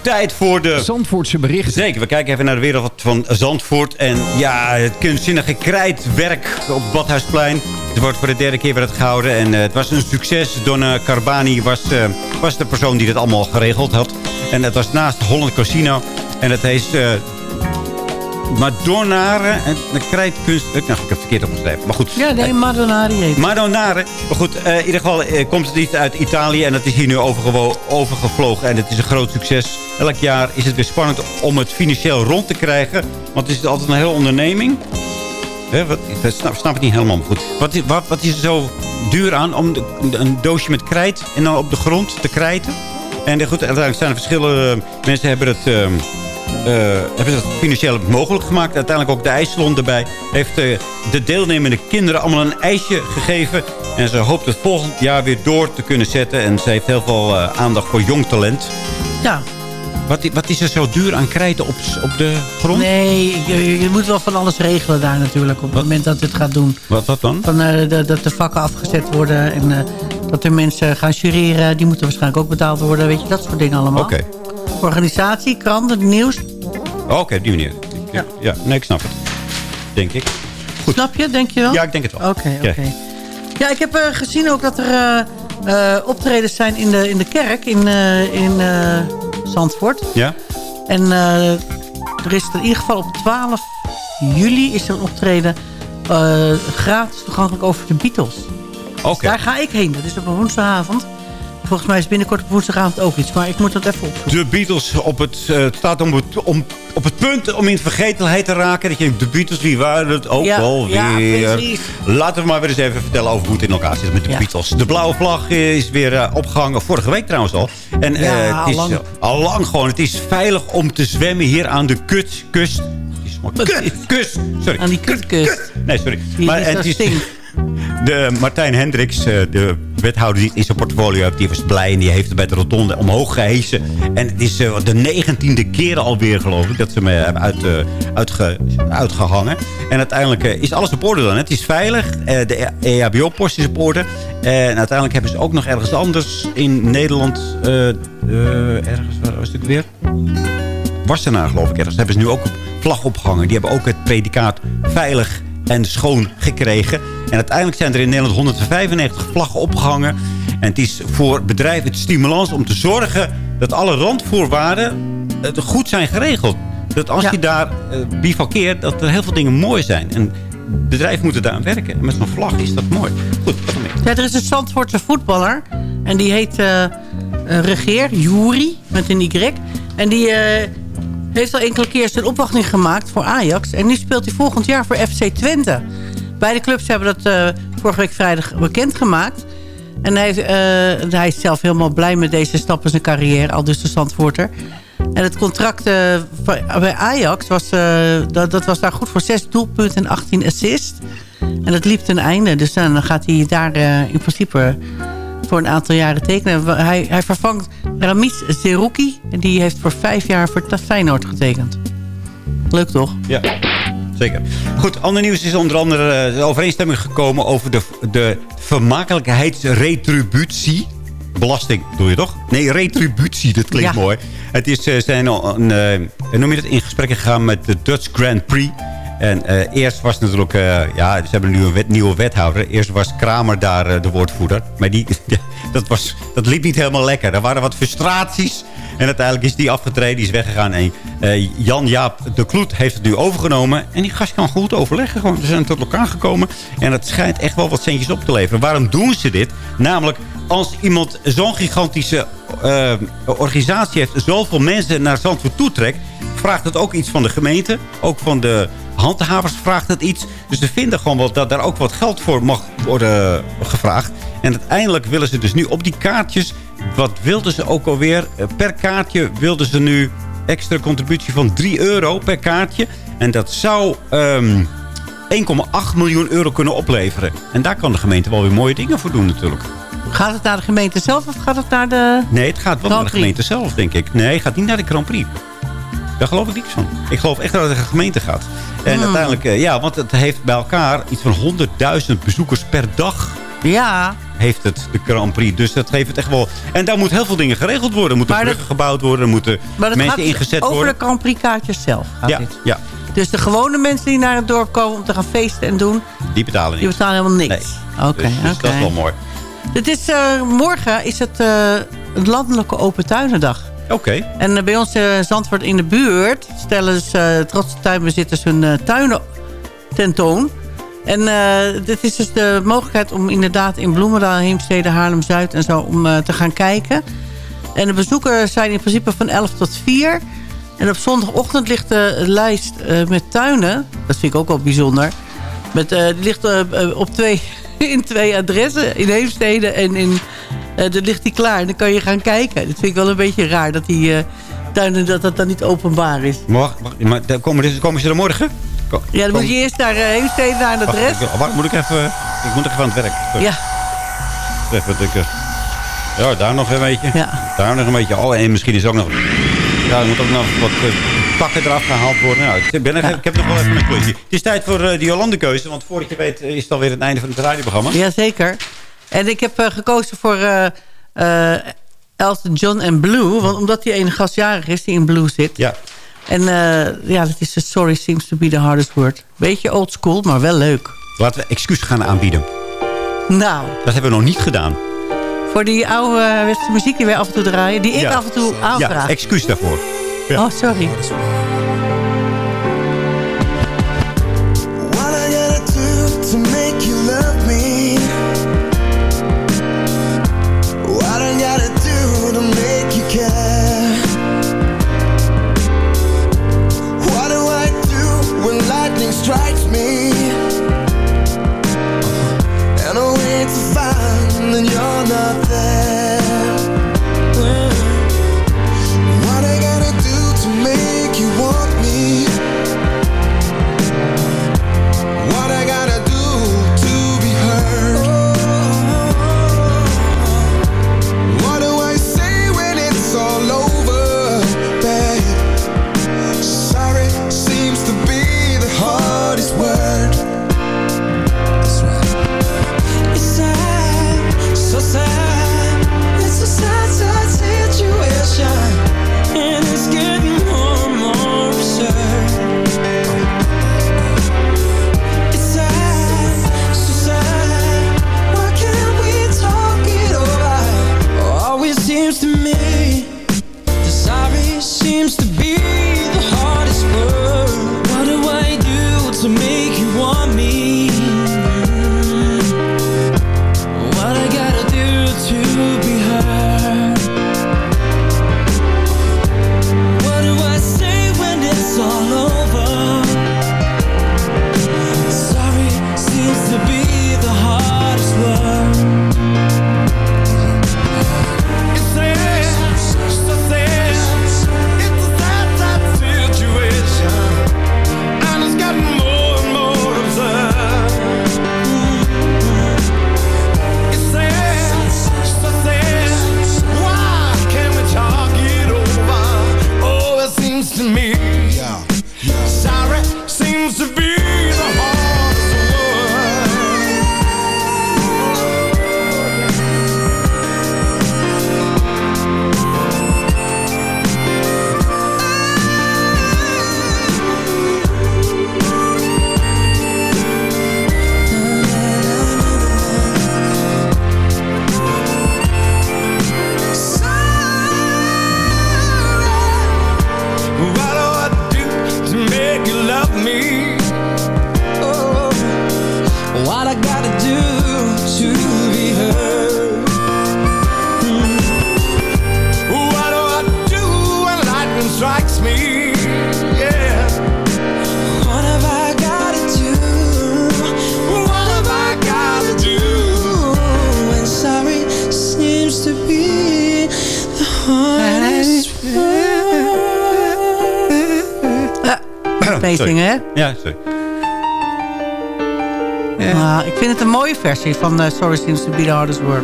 tijd voor de... Zandvoortse berichten. Zeker, we kijken even naar de wereld van Zandvoort. En ja, het kunstzinnige krijtwerk op Badhuisplein. Het wordt voor de derde keer het gehouden. En eh, het was een succes. Donna Carbani was, eh, was de persoon die dit allemaal geregeld had. En het was naast Holland Casino. En het heet... eh Madonnare en de krijtkunst... Nou, ik heb het verkeerd opgeschreven. Maar goed. Ja, nee, Madonnari heet. Madonnare. Maar goed, eh, in ieder geval eh, komt het iets uit Italië. En dat is hier nu overgevlogen. En het is een groot succes. Elk jaar is het weer spannend om het financieel rond te krijgen. Want het is altijd een hele onderneming. Hè, wat, ik snap, snap het niet helemaal. Goed. Wat, is- wat, wat is er zo duur aan om de- een doosje met krijt en dan op de grond te krijten? En eh, goed, uiteindelijk zijn er verschillende mensen hebben het... ehm, eh, hebben ze het financieel mogelijk gemaakt. Uiteindelijk ook de ijssalon erbij. Heeft eh, de deelnemende kinderen allemaal een ijsje gegeven. En ze hoopt het volgend jaar weer door te kunnen zetten. En ze heeft heel veel eh, aandacht voor jong talent. Ja. Wat, wat is er zo duur aan krijten op, op de grond? Nee, je, je moet wel van alles regelen daar natuurlijk. Op het moment dat het gaat doen. Wat, wat dan? Van, eh, de- dat de vakken afgezet worden. En eh, dat er mensen gaan jureren. Die moeten waarschijnlijk ook betaald worden. Weet je, dat soort dingen allemaal. Oké. Organisatie, kranten, nieuws. Oké, op die manier. Ja. ja, nee, ik snap het. Denk ik. Snap je, denk je wel? Ja, ik denk het wel. Oké, oké. Ja, ik heb eh, gezien ook dat er eh, eh, optredens zijn in de, in de kerk in, in Zandvoort. Ja? En er is in ieder geval op 12 juli is er een optreden gratis toegankelijk over de Beatles. Oké. Dus daar ga ik heen. Dat is op een woensdagavond. Volgens mij is binnenkort op woensdagavond ook iets. Maar ik moet dat even opzoeken. De Beatles op het, eh, staat om het, om, op het punt om in vergetelheid te raken. Dat je, de Beatles, wie waren het ook Ja, alweer? ja, precies. Laten we maar weer eens even vertellen over hoe het in elkaar zit met de Ja. Beatles. De blauwe vlag is weer eh, opgehangen. Vorige week trouwens al. En eh, Ja, het is al lang. eh, al lang gewoon. Het is veilig om te zwemmen hier aan de kut, kust. Kut. Sorry. Aan die kutkust. Nee, sorry. Die maar het is. De Martijn Hendricks, eh, de wethouder die het in zijn portfolio heeft... die was blij en die heeft het bij de rotonde omhoog gehesen. En het is eh, de negentiende keer alweer, geloof ik... dat ze me hebben eh, uitge, uitgehangen. En uiteindelijk is alles op orde dan. Het is veilig. De EHBO-post is op orde. En uiteindelijk hebben ze ook nog ergens anders in Nederland... ergens, waar was het weer? Wassenaar, geloof ik. Ergens hebben ze nu ook vlag opgehangen. Die hebben ook het predicaat veilig en schoon gekregen. En uiteindelijk zijn er in Nederland 195 vlaggen opgehangen. En het is voor bedrijven het stimulans om te zorgen... dat alle randvoorwaarden eh, goed zijn geregeld. Dat als je daar eh, bivakkeert, dat er heel veel dingen mooi zijn. En bedrijven moeten daaraan werken. En met zo'n vlag is dat mooi. Goed, wat dan? Ja, er is een Zandvoortse voetballer. En die heet eh Regeer, Juri, met een Y. En die heeft al enkele keer zijn opwachting gemaakt voor Ajax. En nu speelt hij volgend jaar voor FC Twente. Beide clubs hebben dat eh, vorige week vrijdag bekendgemaakt. En hij, eh, hij is zelf helemaal blij met deze stap in zijn carrière. Al dus de Zandvoorter. En het contract eh, bij Ajax was, dat, dat was daar goed voor 6 doelpunten en 18 assists. En dat liep ten einde. Dus dan gaat hij daar in principe voor een aantal jaren tekenen. Hij, hij vervangt Ramiz Zerouki. En die heeft voor vijf jaar voor Feyenoord getekend. Leuk toch? Ja, zeker. Goed, ander nieuws is onder andere eh, de overeenstemming gekomen over de, de vermakelijkheidsretributie. Belasting, doe je toch? Nee, retributie, dat klinkt Ja. mooi. Het is, eh, zijn al een, eh, noem je dat, in gesprek gegaan met de Dutch Grand Prix. En eerst was natuurlijk, ja, ze hebben nu een wet- nieuwe wethouder. Eerst was Kramer daar de woordvoerder. Maar die, dat, was, dat liep niet helemaal lekker. Er waren wat frustraties. En uiteindelijk is die afgetreden, die is weggegaan. En eh, Jan-Jaap de Kloet heeft het nu overgenomen. En die gast kan goed overleggen. Gewoon. Ze zijn tot elkaar gekomen. En het schijnt echt wel wat centjes op te leveren. Waarom doen ze dit? Namelijk, als iemand zo'n gigantische eh, organisatie heeft... zoveel mensen naar Zandvoort toetrekt... vraagt het ook iets van de gemeente. Ook van de handhavers vraagt het iets. Dus ze vinden gewoon wel dat daar ook wat geld voor mag worden gevraagd. En uiteindelijk willen ze dus nu op die kaartjes... Wat wilden ze ook alweer? Eh, Per kaartje wilden ze nu extra contributie van 3 euro per kaartje. En dat zou ehm 1,8 miljoen euro kunnen opleveren. En daar kan de gemeente wel weer mooie dingen voor doen natuurlijk. Gaat het naar de gemeente zelf of gaat het naar de... Nee, het gaat wel naar de gemeente zelf, denk ik. Nee, het gaat niet naar de Grand Prix. Daar geloof ik niks van. Ik geloof echt dat het naar de gemeente gaat. En uiteindelijk, eh, ja, want het heeft bij elkaar iets van 100.000 bezoekers per dag. Ja. Heeft het de Grand Prix. Dus dat geeft het echt wel... En daar moet heel veel dingen geregeld worden. Er moeten Maar bruggen gebouwd worden. Er moeten mensen gaat ingezet over worden. de Grand Prix kaartjes zelf. Gaat Ja, dit. ja, Dus de gewone mensen die naar het dorp komen om te gaan feesten en doen... die betalen die niet. betalen helemaal niks. Oké, Dus, dus oké. dat is wel mooi. Dit is, eh, morgen is het een landelijke open tuinendag. Oké. En eh, bij ons eh, Zandvoort in de buurt stellen eh, trotse tuinbezitters hun tuinen tentoon. En eh, dit is dus de mogelijkheid om inderdaad in Bloemendaal, Heemstede, Haarlem-Zuid en zo om eh, te gaan kijken. En de bezoekers zijn in principe van 11 tot 4. En op zondagochtend ligt de lijst eh, met tuinen. Dat vind ik ook wel bijzonder. Met, die ligt op twee, in twee adressen. In Heemstede en in... dan ligt die klaar. En dan kan je gaan kijken. Dat vind ik wel een beetje raar dat die tuinen dat dat dan niet openbaar is. Wacht, wacht, maar komen, komen ze er morgen? Ja, dan moet kom- je eerst naar uh, Heemstede, naar Wacht, adres. ik- wacht, moet ik even... Ik moet even aan het werk. Ja, Even, ik, eh, ja, daar nog een beetje. Ja. Daar nog een beetje. Oh, en misschien is ook nog... Ja, er moet ook nog wat eh, takken eraf gehaald worden. Nou, ik, ben er, ik heb nog wel even een klusje. Het is tijd voor eh, die Jolande-keuze. Want voordat je weet eh, is het alweer het einde van het radioprogramma. Jazeker. En ik heb eh, gekozen voor eh, eh, Elton John en Blue. Want omdat die ene gastjarig is die in Blue zit. Ja. En eh, ja, dat is Sorry Seems to be the hardest word. Beetje old school, maar wel leuk. Laten we excuus gaan aanbieden. Nou, Dat hebben we nog niet gedaan. voor die oude uh, muziek die wij af en toe draaien. Die ik Ja. af en toe aanvraag. Ja, excuus daarvoor. Oh, sorry. Ja, ik vind het een mooie versie van eh, Sorry Seems to be the hardest word.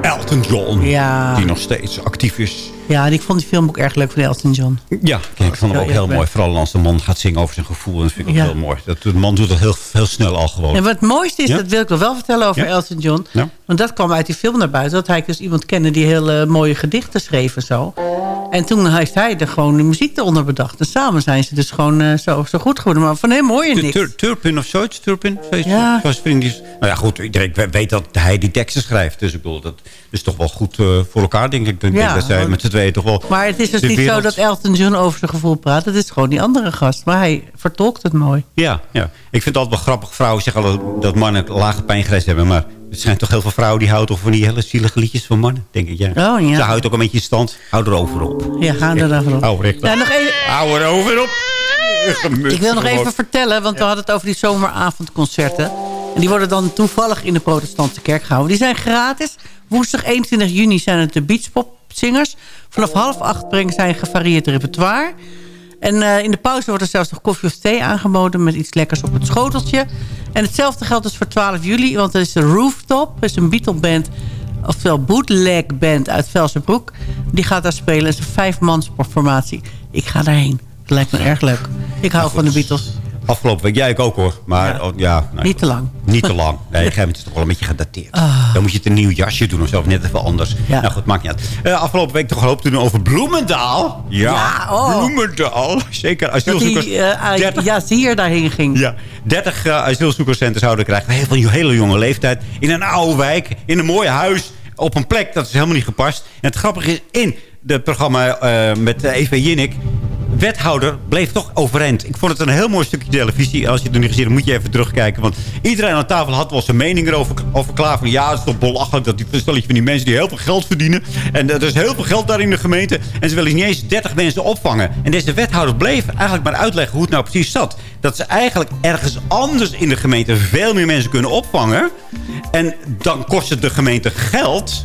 Elton John. Ja. Die nog steeds actief is. Ja, en ik vond die film ook erg leuk van Elton John. Ja, ik vond hem ook heel mooi. Vooral als de man gaat zingen over zijn gevoel. Dat vind ik ook Ja. heel mooi. Dat, de man doet dat heel, heel snel al gewoon. En wat het mooiste is, Ja? dat wil ik nog wel vertellen over? Elton John. Want Want dat kwam uit die film naar buiten. Dat hij dus iemand kende die hele mooie gedichten schreef en zo. En toen heeft hij er gewoon de muziek eronder bedacht. En samen zijn ze dus gewoon eh, zo, zo goed geworden. Maar van hem hoor je niks. Tur- Turpin of zoiets? Turpin? Ja. Was vriend die is- nou ja, goed. Iedereen weet dat hij die teksten schrijft. Dus ik bedoel, dat is toch wel goed eh, voor elkaar, denk ik. Ik denk Ja, dat zij met z'n tweeën toch wel... Maar het is dus niet zo dat Elton John over zijn gevoel praat. Het is gewoon die andere gast. Maar hij vertolkt het mooi. Ja, ja. Ik vind het altijd wel grappig. Vrouwen zeggen dat mannen lage pijngrens hebben. Maar er zijn toch heel veel vrouwen die houden van die hele zielige liedjes van mannen, denk ik. Ja. Oh, ja. Ze houdt ook een beetje in stand. Hou erover op. Ja, ga er dan op. Hou. Ja, nog even, Hou erover op. ik wil nog even vertellen, want we hadden het over die zomeravondconcerten. En die worden dan toevallig in de protestantse kerk gehouden. Die zijn gratis. Woensdag 21 juni zijn het de beachpopzingers. Vanaf half acht brengen zij een gevarieerd repertoire. En eh, in de pauze wordt er zelfs nog koffie of thee aangeboden... met iets lekkers op het schoteltje. En hetzelfde geldt dus voor 12 juli, want er is de Rooftop. Dat is een Beatle-band, oftewel bootleg-band uit Velsenbroek. Die gaat daar spelen. Het is een vijfmansformatie. Ik ga daarheen. Dat lijkt me erg leuk. Ik hou van de Beatles. Afgelopen week, jij ik ook hoor. Maar ja, ja nou, Niet te lang. Niet te lang. Nee, op een is het toch wel een beetje gedateerd. Ah. Dan moet je het een nieuw jasje doen of zo. Of net even anders. Ja. Nou goed, maakt niet uit. Eh, afgelopen week toch een hoop te doen over Bloemendaal. Ja, Ja, oh. Bloemendaal. Zeker. Asielzoekers. die uh, 30 ja, hier daarheen ging. Ja, 30 uh, asielzoekerscenten zouden krijgen. Heel veel hele jonge leeftijd. In een oude wijk. In een mooi huis. Op een plek. Dat is helemaal niet gepast. En het grappige is, in het programma met Eva Jinnik... wethouder bleef toch overeind. Ik vond het een heel mooi stukje televisie. Als je het nog niet gezien hebt, moet je even terugkijken. Want iedereen aan tafel had wel zijn mening erover over klaar. Van ja, het is toch belachelijk dat die van die mensen die heel veel geld verdienen. En er is heel veel geld daar in de gemeente. En ze willen niet eens 30 mensen opvangen. En deze wethouder bleef eigenlijk maar uitleggen hoe het nou precies zat. Dat ze eigenlijk ergens anders in de gemeente veel meer mensen kunnen opvangen. En dan kost het de gemeente geld.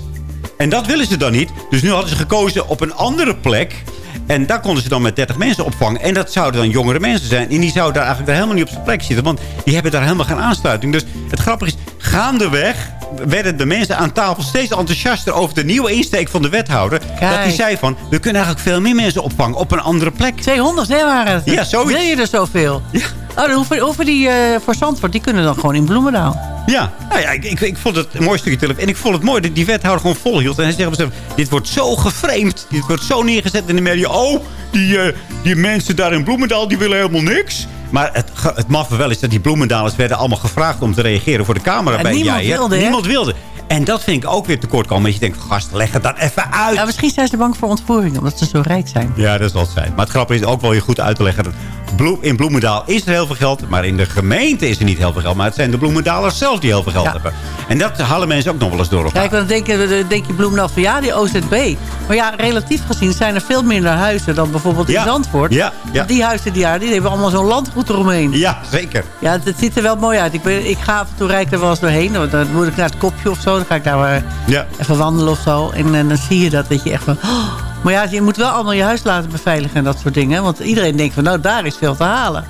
En dat willen ze dan niet. Dus nu hadden ze gekozen op een andere plek. En daar konden ze dan met 30 mensen opvangen. En dat zouden dan jongere mensen zijn. En die zouden daar eigenlijk helemaal niet op zijn plek zitten. Want die hebben daar helemaal geen aansluiting. Dus het grappige is, gaandeweg werden de mensen aan tafel steeds enthousiaster over de nieuwe insteek van de wethouder. Kijk. Dat hij zei van, we kunnen eigenlijk veel meer mensen opvangen op een andere plek. 200, hè, waren het? Ja, zoiets. Wil je er zoveel? Ja. Oh, dan hoeven, hoeven die uh, voor Zandvoort, die kunnen dan gewoon in Bloemendaal. Ja, nou ja, ik, ik, ik vond het een mooi stukje televisie. En ik vond het mooi dat die wethouder gewoon volhield. En hij zegt zichzelf, dit wordt zo geframed. Dit wordt zo neergezet in de media. Oh, die, uh, die mensen daar in Bloemendaal, die willen helemaal niks. Maar het, het maffe wel is dat die Bloemendalers werden allemaal gevraagd om te reageren voor de camera. En bij niemand jij, wilde, hè? Niemand wilde. En dat vind ik ook weer tekort komen. Dat je denkt, gast, leg het dan even uit. Ja, misschien zijn ze bang voor ontvoering, omdat ze zo rijk zijn. Ja, dat zal het zijn. Maar het grappige is ook wel weer goed uit te leggen. Dat Bloem, in Bloemendaal is er heel veel geld. Maar in de gemeente is er niet heel veel geld. Maar het zijn de Bloemendalers zelf die heel veel geld Ja. hebben. En dat halen mensen ook nog wel eens door elkaar. Kijk, dan denk je, dan denk je Bloemendaal van ja, die OZB. Maar ja, relatief gezien zijn er veel minder huizen dan bijvoorbeeld Ja. in Zandvoort. Ja, ja. Want die huizen die, daar, die hebben allemaal zo'n landgoed eromheen. Ja, zeker. Ja, het, het ziet er wel mooi uit. Ik, ben, ik ga af en toe rijd ik er wel eens doorheen. Dan, moet ik naar het kopje of zo. Dan ga ik daar eh, Ja. even wandelen of zo. En, eh, dan zie je dat, dat je echt van... oh. Maar ja, je moet wel allemaal je huis laten beveiligen en dat soort dingen. Want iedereen denkt van, nou, daar is veel te halen.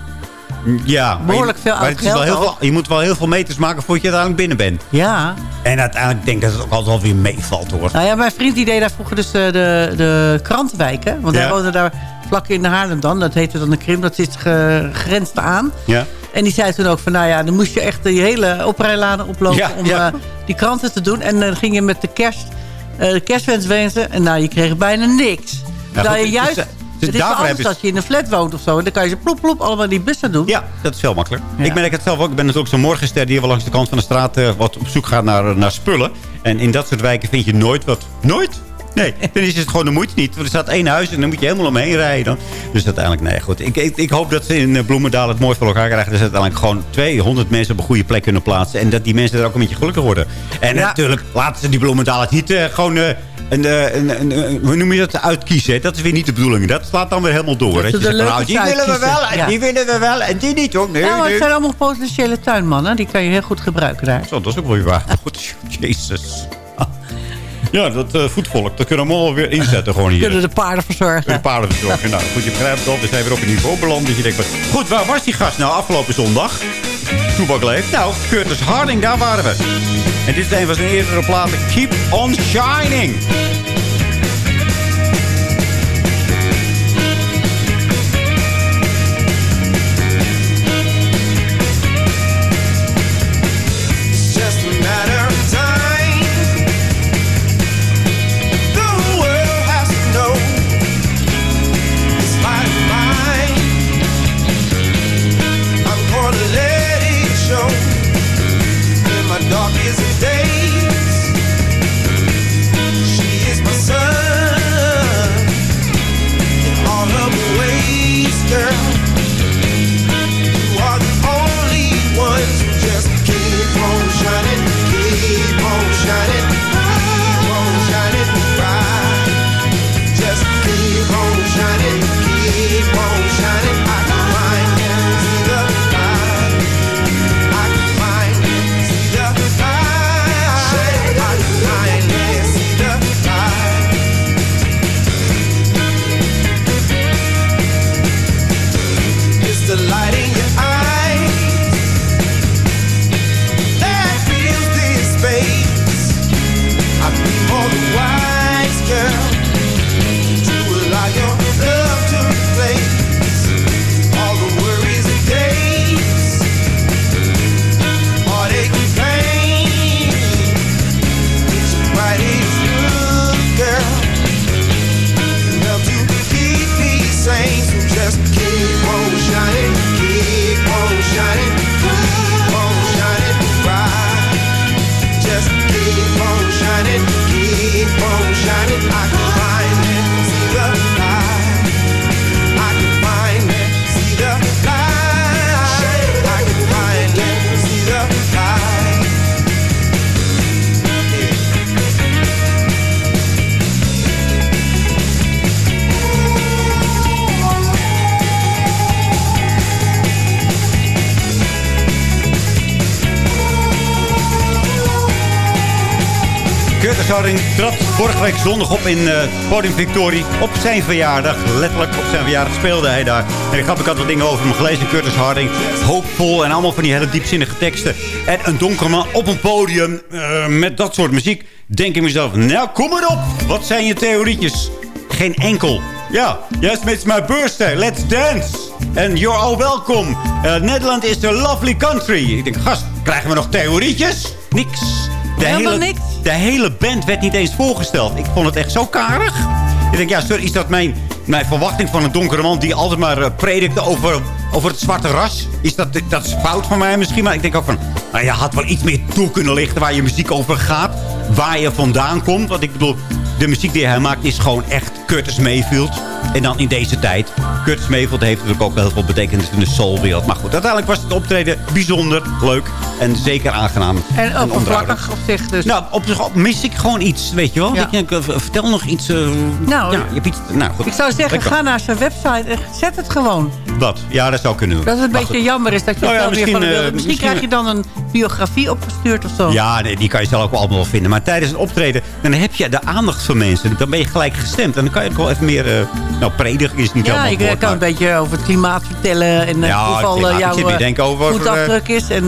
Ja, Behoorlijk je, veel maar het is wel heel veel, Je moet wel heel veel meters maken voordat je uiteindelijk binnen bent. Ja. En uiteindelijk denk ik dat het ook altijd wel weer meevalt hoor. Nou ja, mijn vriend die deed daar vroeger dus eh, de, de krantenwijk. Hè? Want Ja. hij woonde daar vlak in de Haarlem dan. Dat heette dan de Krim. Dat zit ge- grensd aan. Ja. En die zei toen ook van, nou ja, dan moest je echt je hele oprijlanen oplopen Ja, om ja. eh, die kranten te doen. En dan ging je met de kerst, eh, de kerstwens wensen. En nou, je kreeg bijna niks. Ja, goed, je juist, is, het eh, is, dus wel daarvoor anders als je in een flat woont of zo. En dan kan je ze plop plop allemaal die bussen doen. Ja, dat is veel makkelijker. Ja. Ik merk het zelf ook. Ik ben natuurlijk zo'n morgenster die wel langs de kant van de straat eh, wat op zoek gaat naar, naar spullen. En in dat soort wijken vind je nooit wat. Nooit? Nee, dan is het gewoon de moeite niet. Want er staat één huis en dan moet je helemaal omheen rijden. Dus uiteindelijk, nee, goed. Ik, ik, ik hoop dat ze in eh, Bloemendaal het mooi voor elkaar krijgen. Dat ze uiteindelijk gewoon 200 mensen op een goede plek kunnen plaatsen. En dat die mensen er ook een beetje gelukkig worden. En Ja. natuurlijk, laten ze die Bloemendaal het niet eh, gewoon... eh, een, een- hoe noem je dat? Uitkiezen. hè? Dat is weer niet de bedoeling. Dat slaat dan weer helemaal door. Dat Je zegt, nou, die willen we wel. En Ja. die willen we wel. En die niet hoor. Nee, nee. het zijn allemaal potentiële tuinmannen. Die kan je heel goed gebruiken daar. Zo, dat is ook wel weer waar. Goed, jezus. Ja, dat eh, voetvolk, dat kunnen we allemaal weer inzetten gewoon hier. Kunnen de paarden verzorgen. De paarden verzorgen. Nou, goed, je begrijpt het al. We zijn weer op een niveau beland. Dus je denkt, wat- goed, waar was die gast nou afgelopen zondag? Toebak leeft. Nou, Curtis Harding, daar waren we. En dit is een van zijn eerdere platen. Keep on Shining. day. Zondag op in eh Podium Victorie. Op zijn verjaardag, letterlijk op zijn verjaardag speelde hij daar. En ik had, ik had wat dingen over hem gelezen. Curtis Harding, hoopvol en allemaal van die hele diepzinnige teksten. En een donker man op een podium eh, met dat soort muziek. Denk ik mezelf, nou kom maar op. Wat zijn je theorietjes? Geen enkel. Ja, yes, it's my birthday. Let's dance. And you're all welcome. Uh, Nederland is a lovely country. Ik denk, gast, krijgen we nog theorietjes? Niks. De Helemaal hele, niks. De hele band werd niet eens voorgesteld. Ik vond het echt zo karig. Ik denk, ja, sorry, is dat mijn, mijn verwachting van een donkere man... die altijd maar eh, predikte over, over het zwarte ras? Is dat, dat is fout van mij misschien. Maar ik denk ook van... Nou, je had wel iets meer toe kunnen lichten waar je muziek over gaat. Waar je vandaan komt. Want ik bedoel, de muziek die hij maakt is gewoon echt Curtis Mayfield. En dan in deze tijd. Curtis Mayfield heeft natuurlijk ook heel veel betekenis in de soulwereld. Maar goed, uiteindelijk was het optreden bijzonder leuk. En zeker aangenaam. En oppervlakkig op zich dus. Nou, op zich mis ik gewoon iets, weet je wel. Ja. Ik denk, eh, vertel nog iets. eh, Nou, ja, je hebt iets nou, goed. Ik zou zeggen, Lekker. ga naar zijn website en zet het gewoon. Dat, ja, dat zou kunnen doen. Dat het een Maar beetje goed. jammer is dat je Nou ja, wel weer van de eh, wilde. Misschien, misschien- krijg je dan een biografie opgestuurd of zo. Ja, nee, die kan je zelf ook wel allemaal wel vinden. Maar tijdens het optreden, dan heb je de aandacht van mensen. Dan ben je gelijk gestemd. En dan kan je ook wel even meer... eh, nou, predigen is niet Ja, helemaal ik woord, kan een beetje over het klimaat vertellen. En eh, Ja, hoeveel eh, Ik jouw voetafdruk is. En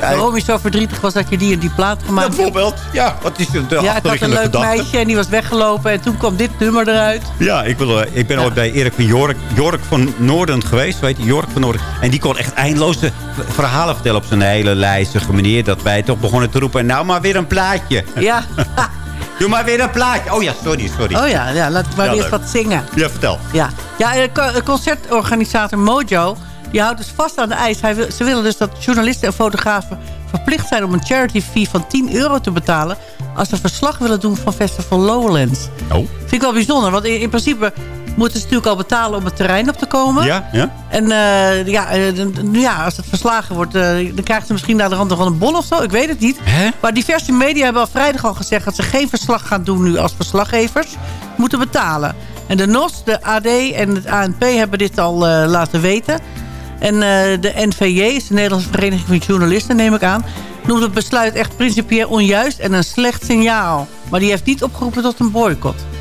waarom je zo verdrietig was dat je die en die plaat gemaakt hebt. Bijvoorbeeld, ja. Wat is de Ja, ik had een leuk gedachte? meisje en die was weggelopen. En toen kwam dit nummer eruit. Ja, ik, wil, ik ben ooit bij Erik van Jork, Jork van Noorden geweest. Weet je, Jork van Noorden. En die kon echt eindeloze verhalen vertellen op zijn hele lijstige manier. Dat wij toch begonnen te roepen, nou maar weer een plaatje. Ja. Doe maar weer een plaatje. Oh ja, sorry, sorry. Oh ja, ja laat ik maar Ja, eerst leuk. wat zingen. Ja, vertel. Ja, ja eh, eh, concertorganisator Mojo... die houdt dus vast aan de eis. Hij wil, ze willen dus dat journalisten en fotografen verplicht zijn... om een charity fee van 10 euro te betalen... als ze verslag willen doen van Festival Lowlands. Oh. Vind ik wel bijzonder, want in, in principe moeten ze natuurlijk al betalen om het terrein op te komen. Ja, ja. En eh, ja, eh, ja, als het verslagen wordt, eh, dan krijgen ze misschien naar de rand nog wel een bon of zo. Ik weet het niet. Maar diverse media hebben al vrijdag al gezegd dat ze geen verslag gaan doen nu als verslaggevers. Moeten betalen. En de NOS, de AD en het ANP hebben dit al laten weten. En de NVJ, is de Nederlandse Vereniging van Journalisten, neem ik aan... noemt het besluit echt principieel onjuist en een slecht signaal. Maar die heeft niet opgeroepen tot een boycott.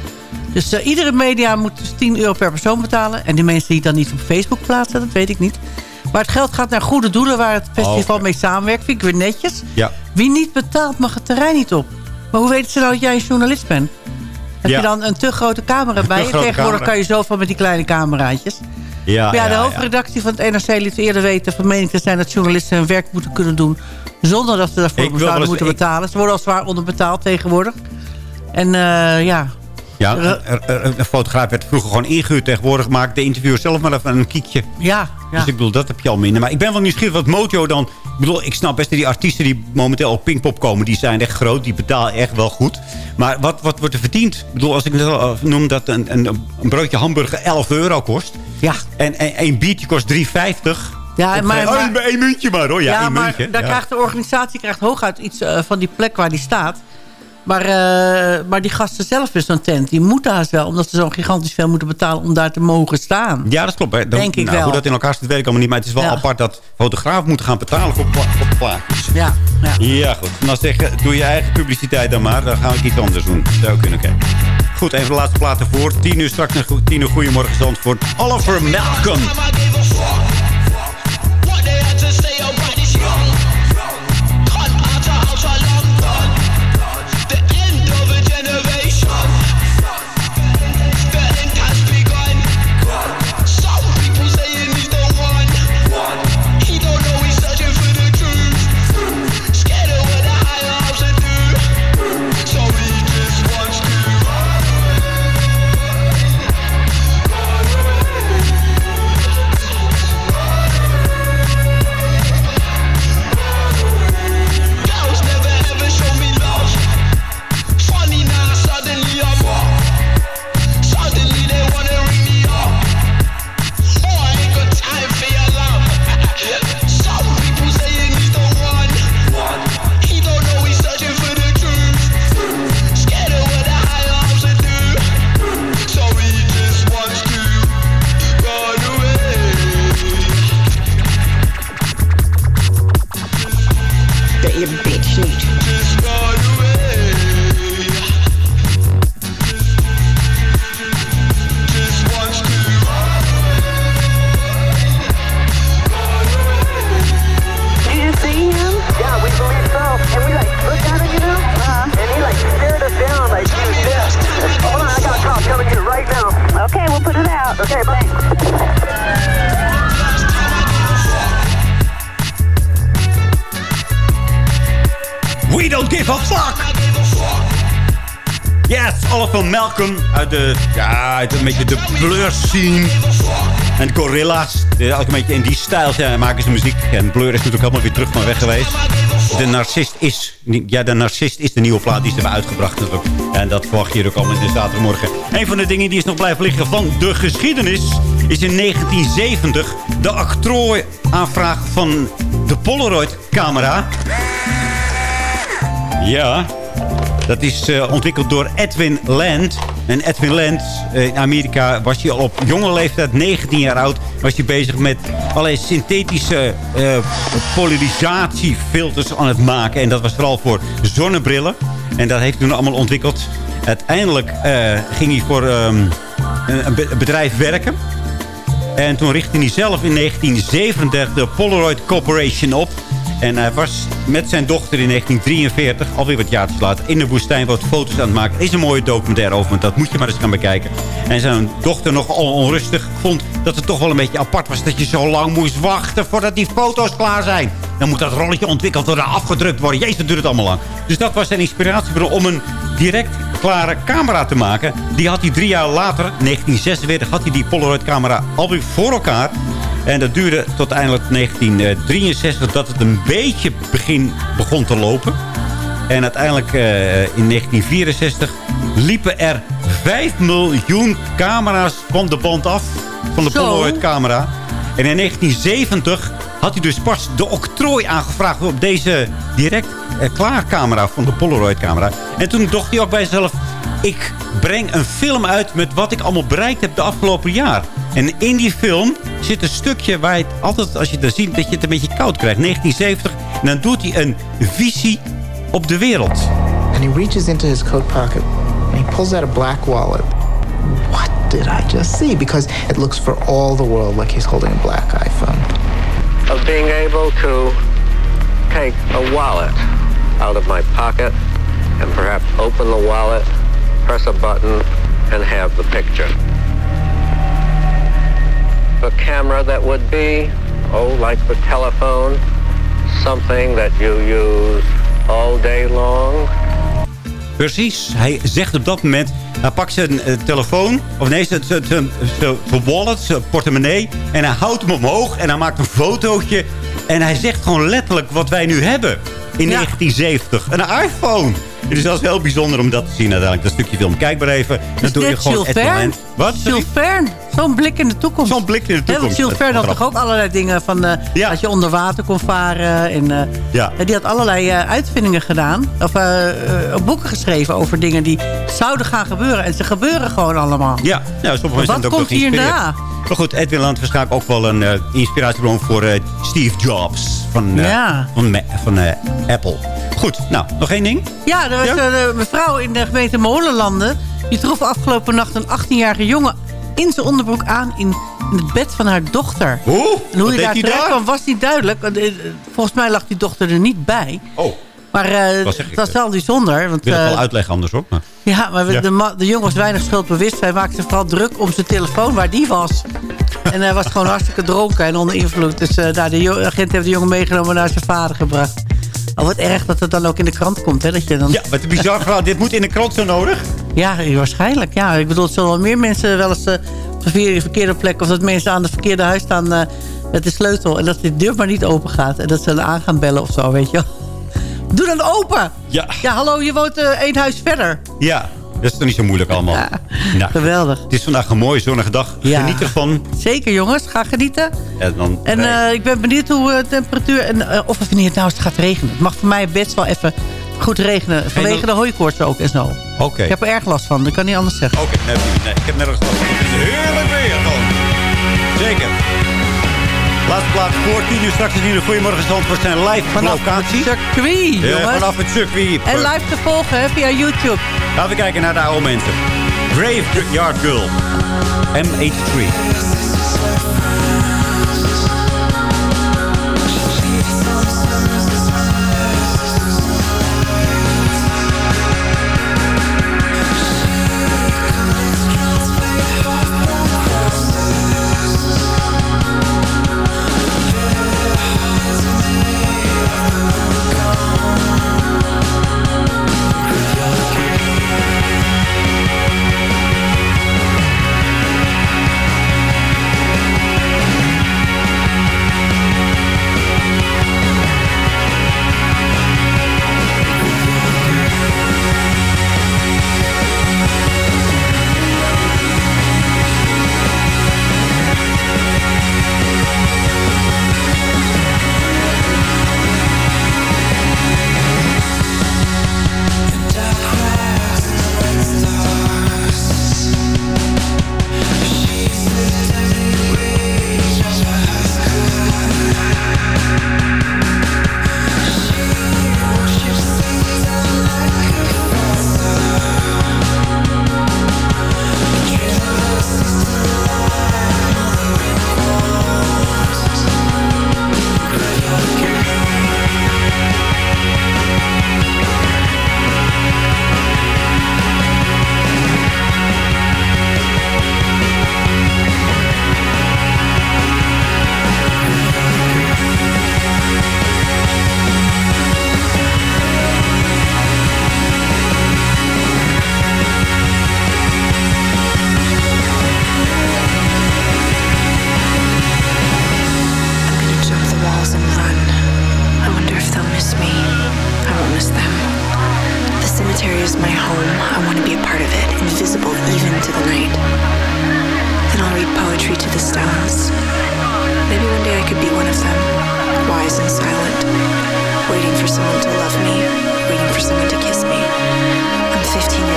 Dus eh, iedere media moet dus 10 euro per persoon betalen. En die mensen die het dan niet op Facebook plaatsen, dat weet ik niet. Maar het geld gaat naar goede doelen waar het festival mee samenwerkt. Vind ik weer netjes. Ja. Wie niet betaalt mag het terrein niet op. Maar hoe weten ze nou dat jij een journalist bent? Heb Ja. je dan een te grote camera bij je? Tegenwoordig camera. kan je zoveel met die kleine cameraatjes. Ja, Maar ja, de ja, hoofdredactie van het NRC liet eerder weten... van mening te zijn dat journalisten hun werk moeten kunnen doen... zonder dat ze daarvoor zouden moeten ik- betalen. Ze worden al zwaar onderbetaald tegenwoordig. En eh, ja, Ja, een, een- een fotograaf werd vroeger gewoon ingehuurd. Tegenwoordig maakt de interviewer zelf maar even een kiekje. Ja, ja. Dus ik bedoel, dat heb je al minder. Maar ik ben wel nieuwsgierig wat Mojo dan... Ik bedoel, ik snap best dat die artiesten die momenteel op Pinkpop komen... die zijn echt groot, die betalen echt wel goed. Maar wat, wat wordt er verdiend? Ik bedoel, als ik net al noem dat een, een, een broodje hamburger 11 euro kost... Ja. En, en een biertje kost 3,50... Ja, maar, maar, oh, één muntje maar hoor. Ja, ja, maar muntje. daar Ja. krijgt de organisatie krijgt hooguit iets eh, van die plek waar die staat. Maar, eh, maar die gasten zelf in zo'n tent, die moeten haast wel... omdat ze zo gigantisch veel moeten betalen om daar te mogen staan. Ja, dat klopt. Hè. Dan- Denk ik nou, wel. Hoe dat in elkaar zit, weet ik allemaal niet. Maar het is wel Ja. apart dat fotografen moeten gaan betalen voor, pla voor plaatjes. Ja, ja. Ja, goed. Dan zeggen, doe je eigen publiciteit dan maar. Dan gaan we iets anders doen. Zou kunnen kijken. Goed, even de laatste platen voor. 10 uur straks nog goed. 10 uur Goedemorgen Zandvoort. Oliver Malcolm. Gorilla's. Ook een beetje in die stijl maken ze muziek. En Blur is natuurlijk helemaal weer terug van weg geweest. De Narcist is, ja, de Narcist is de nieuwe plaat die ze hebben uitgebracht natuurlijk. En dat verwacht je ook allemaal in zaterdagmorgen. Een van de dingen die is nog blijven liggen van de geschiedenis... is in 1970 de octrooi-aanvraag van de Polaroid-camera. Ja, dat is eh, ontwikkeld door Edwin Land. En Edwin Land, eh, in Amerika was hij op jonge leeftijd, 19 jaar oud... was hij bezig met allerlei synthetische eh, polarisatiefilters aan het maken. En dat was vooral voor zonnebrillen. En dat heeft hij toen allemaal ontwikkeld. Uiteindelijk eh, ging hij voor ehm, een, een be- bedrijf werken. En toen richtte hij zelf in 1937 de Polaroid Corporation op. En hij was met zijn dochter in 1943, alweer wat jaartjes later, in de woestijn wat foto's aan het maken. Is een mooie documentaire over, want dat moet je maar eens gaan bekijken. En zijn dochter nogal onrustig vond dat het toch wel een beetje apart was dat je zo lang moest wachten voordat die foto's klaar zijn. Dan moet dat rolletje ontwikkeld worden, afgedrukt worden. Jezus, dat duurt het allemaal lang. Dus dat was zijn inspiratiebron om een direct klare camera te maken. Die had hij drie jaar later, 1946, had hij die Polaroid camera alweer voor elkaar. En dat duurde tot eindelijk 1963 dat het een beetje begin begon te lopen. En uiteindelijk eh, in 1964 liepen er 5 miljoen camera's van de band af. Van de. Polaroid camera. En in 1970 had hij dus pas de octrooi aangevraagd op deze direct eh, klaarcamera van de Polaroid camera. En toen dacht hij ook bij zichzelf... ik breng een film uit met wat ik allemaal bereikt heb de afgelopen jaar. En in die film zit een stukje waar je het altijd, als je het ziet, dat je het een beetje koud krijgt. 1970. En dan doet hij een visie op de wereld. And he reaches into his coat pocket and he pulls out a black wallet. What did I just see? Because it looks for all the world like he's holding a black iPhone. of being able to take a wallet out of my pocket and perhaps open the wallet, press a button, and have the picture. A camera that would be, oh, like the telephone, something that you use all day long. Precies. Hij zegt op dat moment... Hij pakt zijn eh, telefoon, of nee, zijn, zijn, zijn, zijn wallet, zijn portemonnee... en hij houdt hem omhoog en hij maakt een fotootje... en hij zegt gewoon letterlijk wat wij nu hebben in 1970. Een iPhone. Het is zelfs heel bijzonder om dat te zien uiteindelijk. Dat stukje film. Kijk maar even. Is doe je gewoon Jules. Wat? Jules. Zo'n blik in de toekomst. Zo'n blik in de toekomst. Jules Dat Verne is had toch ook allerlei dingen van... eh, dat je onder water kon varen. En, eh, Ja. en die had allerlei eh, uitvindingen gedaan. Of eh, eh, boeken geschreven over dingen die zouden gaan gebeuren. En ze gebeuren gewoon allemaal. Ja, nou, sommige mensen Wat komt hierna? Maar goed, Edwin Land was vaak ook wel een eh, inspiratiebron voor eh, Steve Jobs van, eh, Ja. van, van eh, Apple. Goed, nou, nog één ding. Ja, er was eh, een mevrouw in de gemeente Molenlanden. Die trof afgelopen nacht een 18-jarige jongen in zijn onderbroek aan in, het bed van haar dochter. Oeh, en hoe hij deed daar hij terecht daar? kwam was niet duidelijk. Eh, Volgens mij lag die dochter er niet bij. Oh. Maar eh, ik, was eh? wel bijzonder. Want, Ik wil het eh, wel uitleggen anders. Maar. ja, maar Ja. De, de jongen was weinig schuldbewust. Hij maakte zich vooral druk om zijn telefoon waar die was. en hij was gewoon hartstikke dronken en onder invloed. Dus eh, daar de agent heeft de jongen meegenomen en naar zijn vader gebracht. Oh, wat erg dat het dan ook in de krant komt. Hè? Dat je dan... Ja, wat bizar verhaal. Dit moet in de krant zo nodig. Ja, waarschijnlijk. Ja. Ik bedoel, het zullen wel meer mensen wel eens eh, op de verkeerde- plek... of dat mensen aan het verkeerde huis staan eh, met de sleutel... en dat de deur maar niet open gaat. En dat ze dan aan gaan bellen of zo, weet je wel. Doe dan open! Ja. Ja, hallo, je woont eh, één huis verder. Ja, dat is toch niet zo moeilijk allemaal. Nou, Geweldig. Het is vandaag een mooie zonnige dag. Ja. Geniet ervan. Zeker, jongens. Ga genieten. En, dan, En eh, ik ben benieuwd hoe de temperatuur... En, eh, of wanneer het nou eens gaat regenen. Het mag voor mij best wel even goed regenen. Vanwege de hooikoorts ook en zo. Oké. Ik heb er erg last van. Dat kan niet anders zeggen. Oké, nee, nee, ik heb nergens last van. Het is heerlijk weer gewoon. Zeker. Laatste plaats voor 10 uur. Straks is hier een Goedemorgen Zandvoort zijn live Vanaf locatie. het circuit, Ja, jongens. vanaf het circuit. En live te volgen via YouTube. Laten we kijken naar de oude mensen. Graveyard Girl. MH3.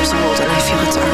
Years old and I feel it's already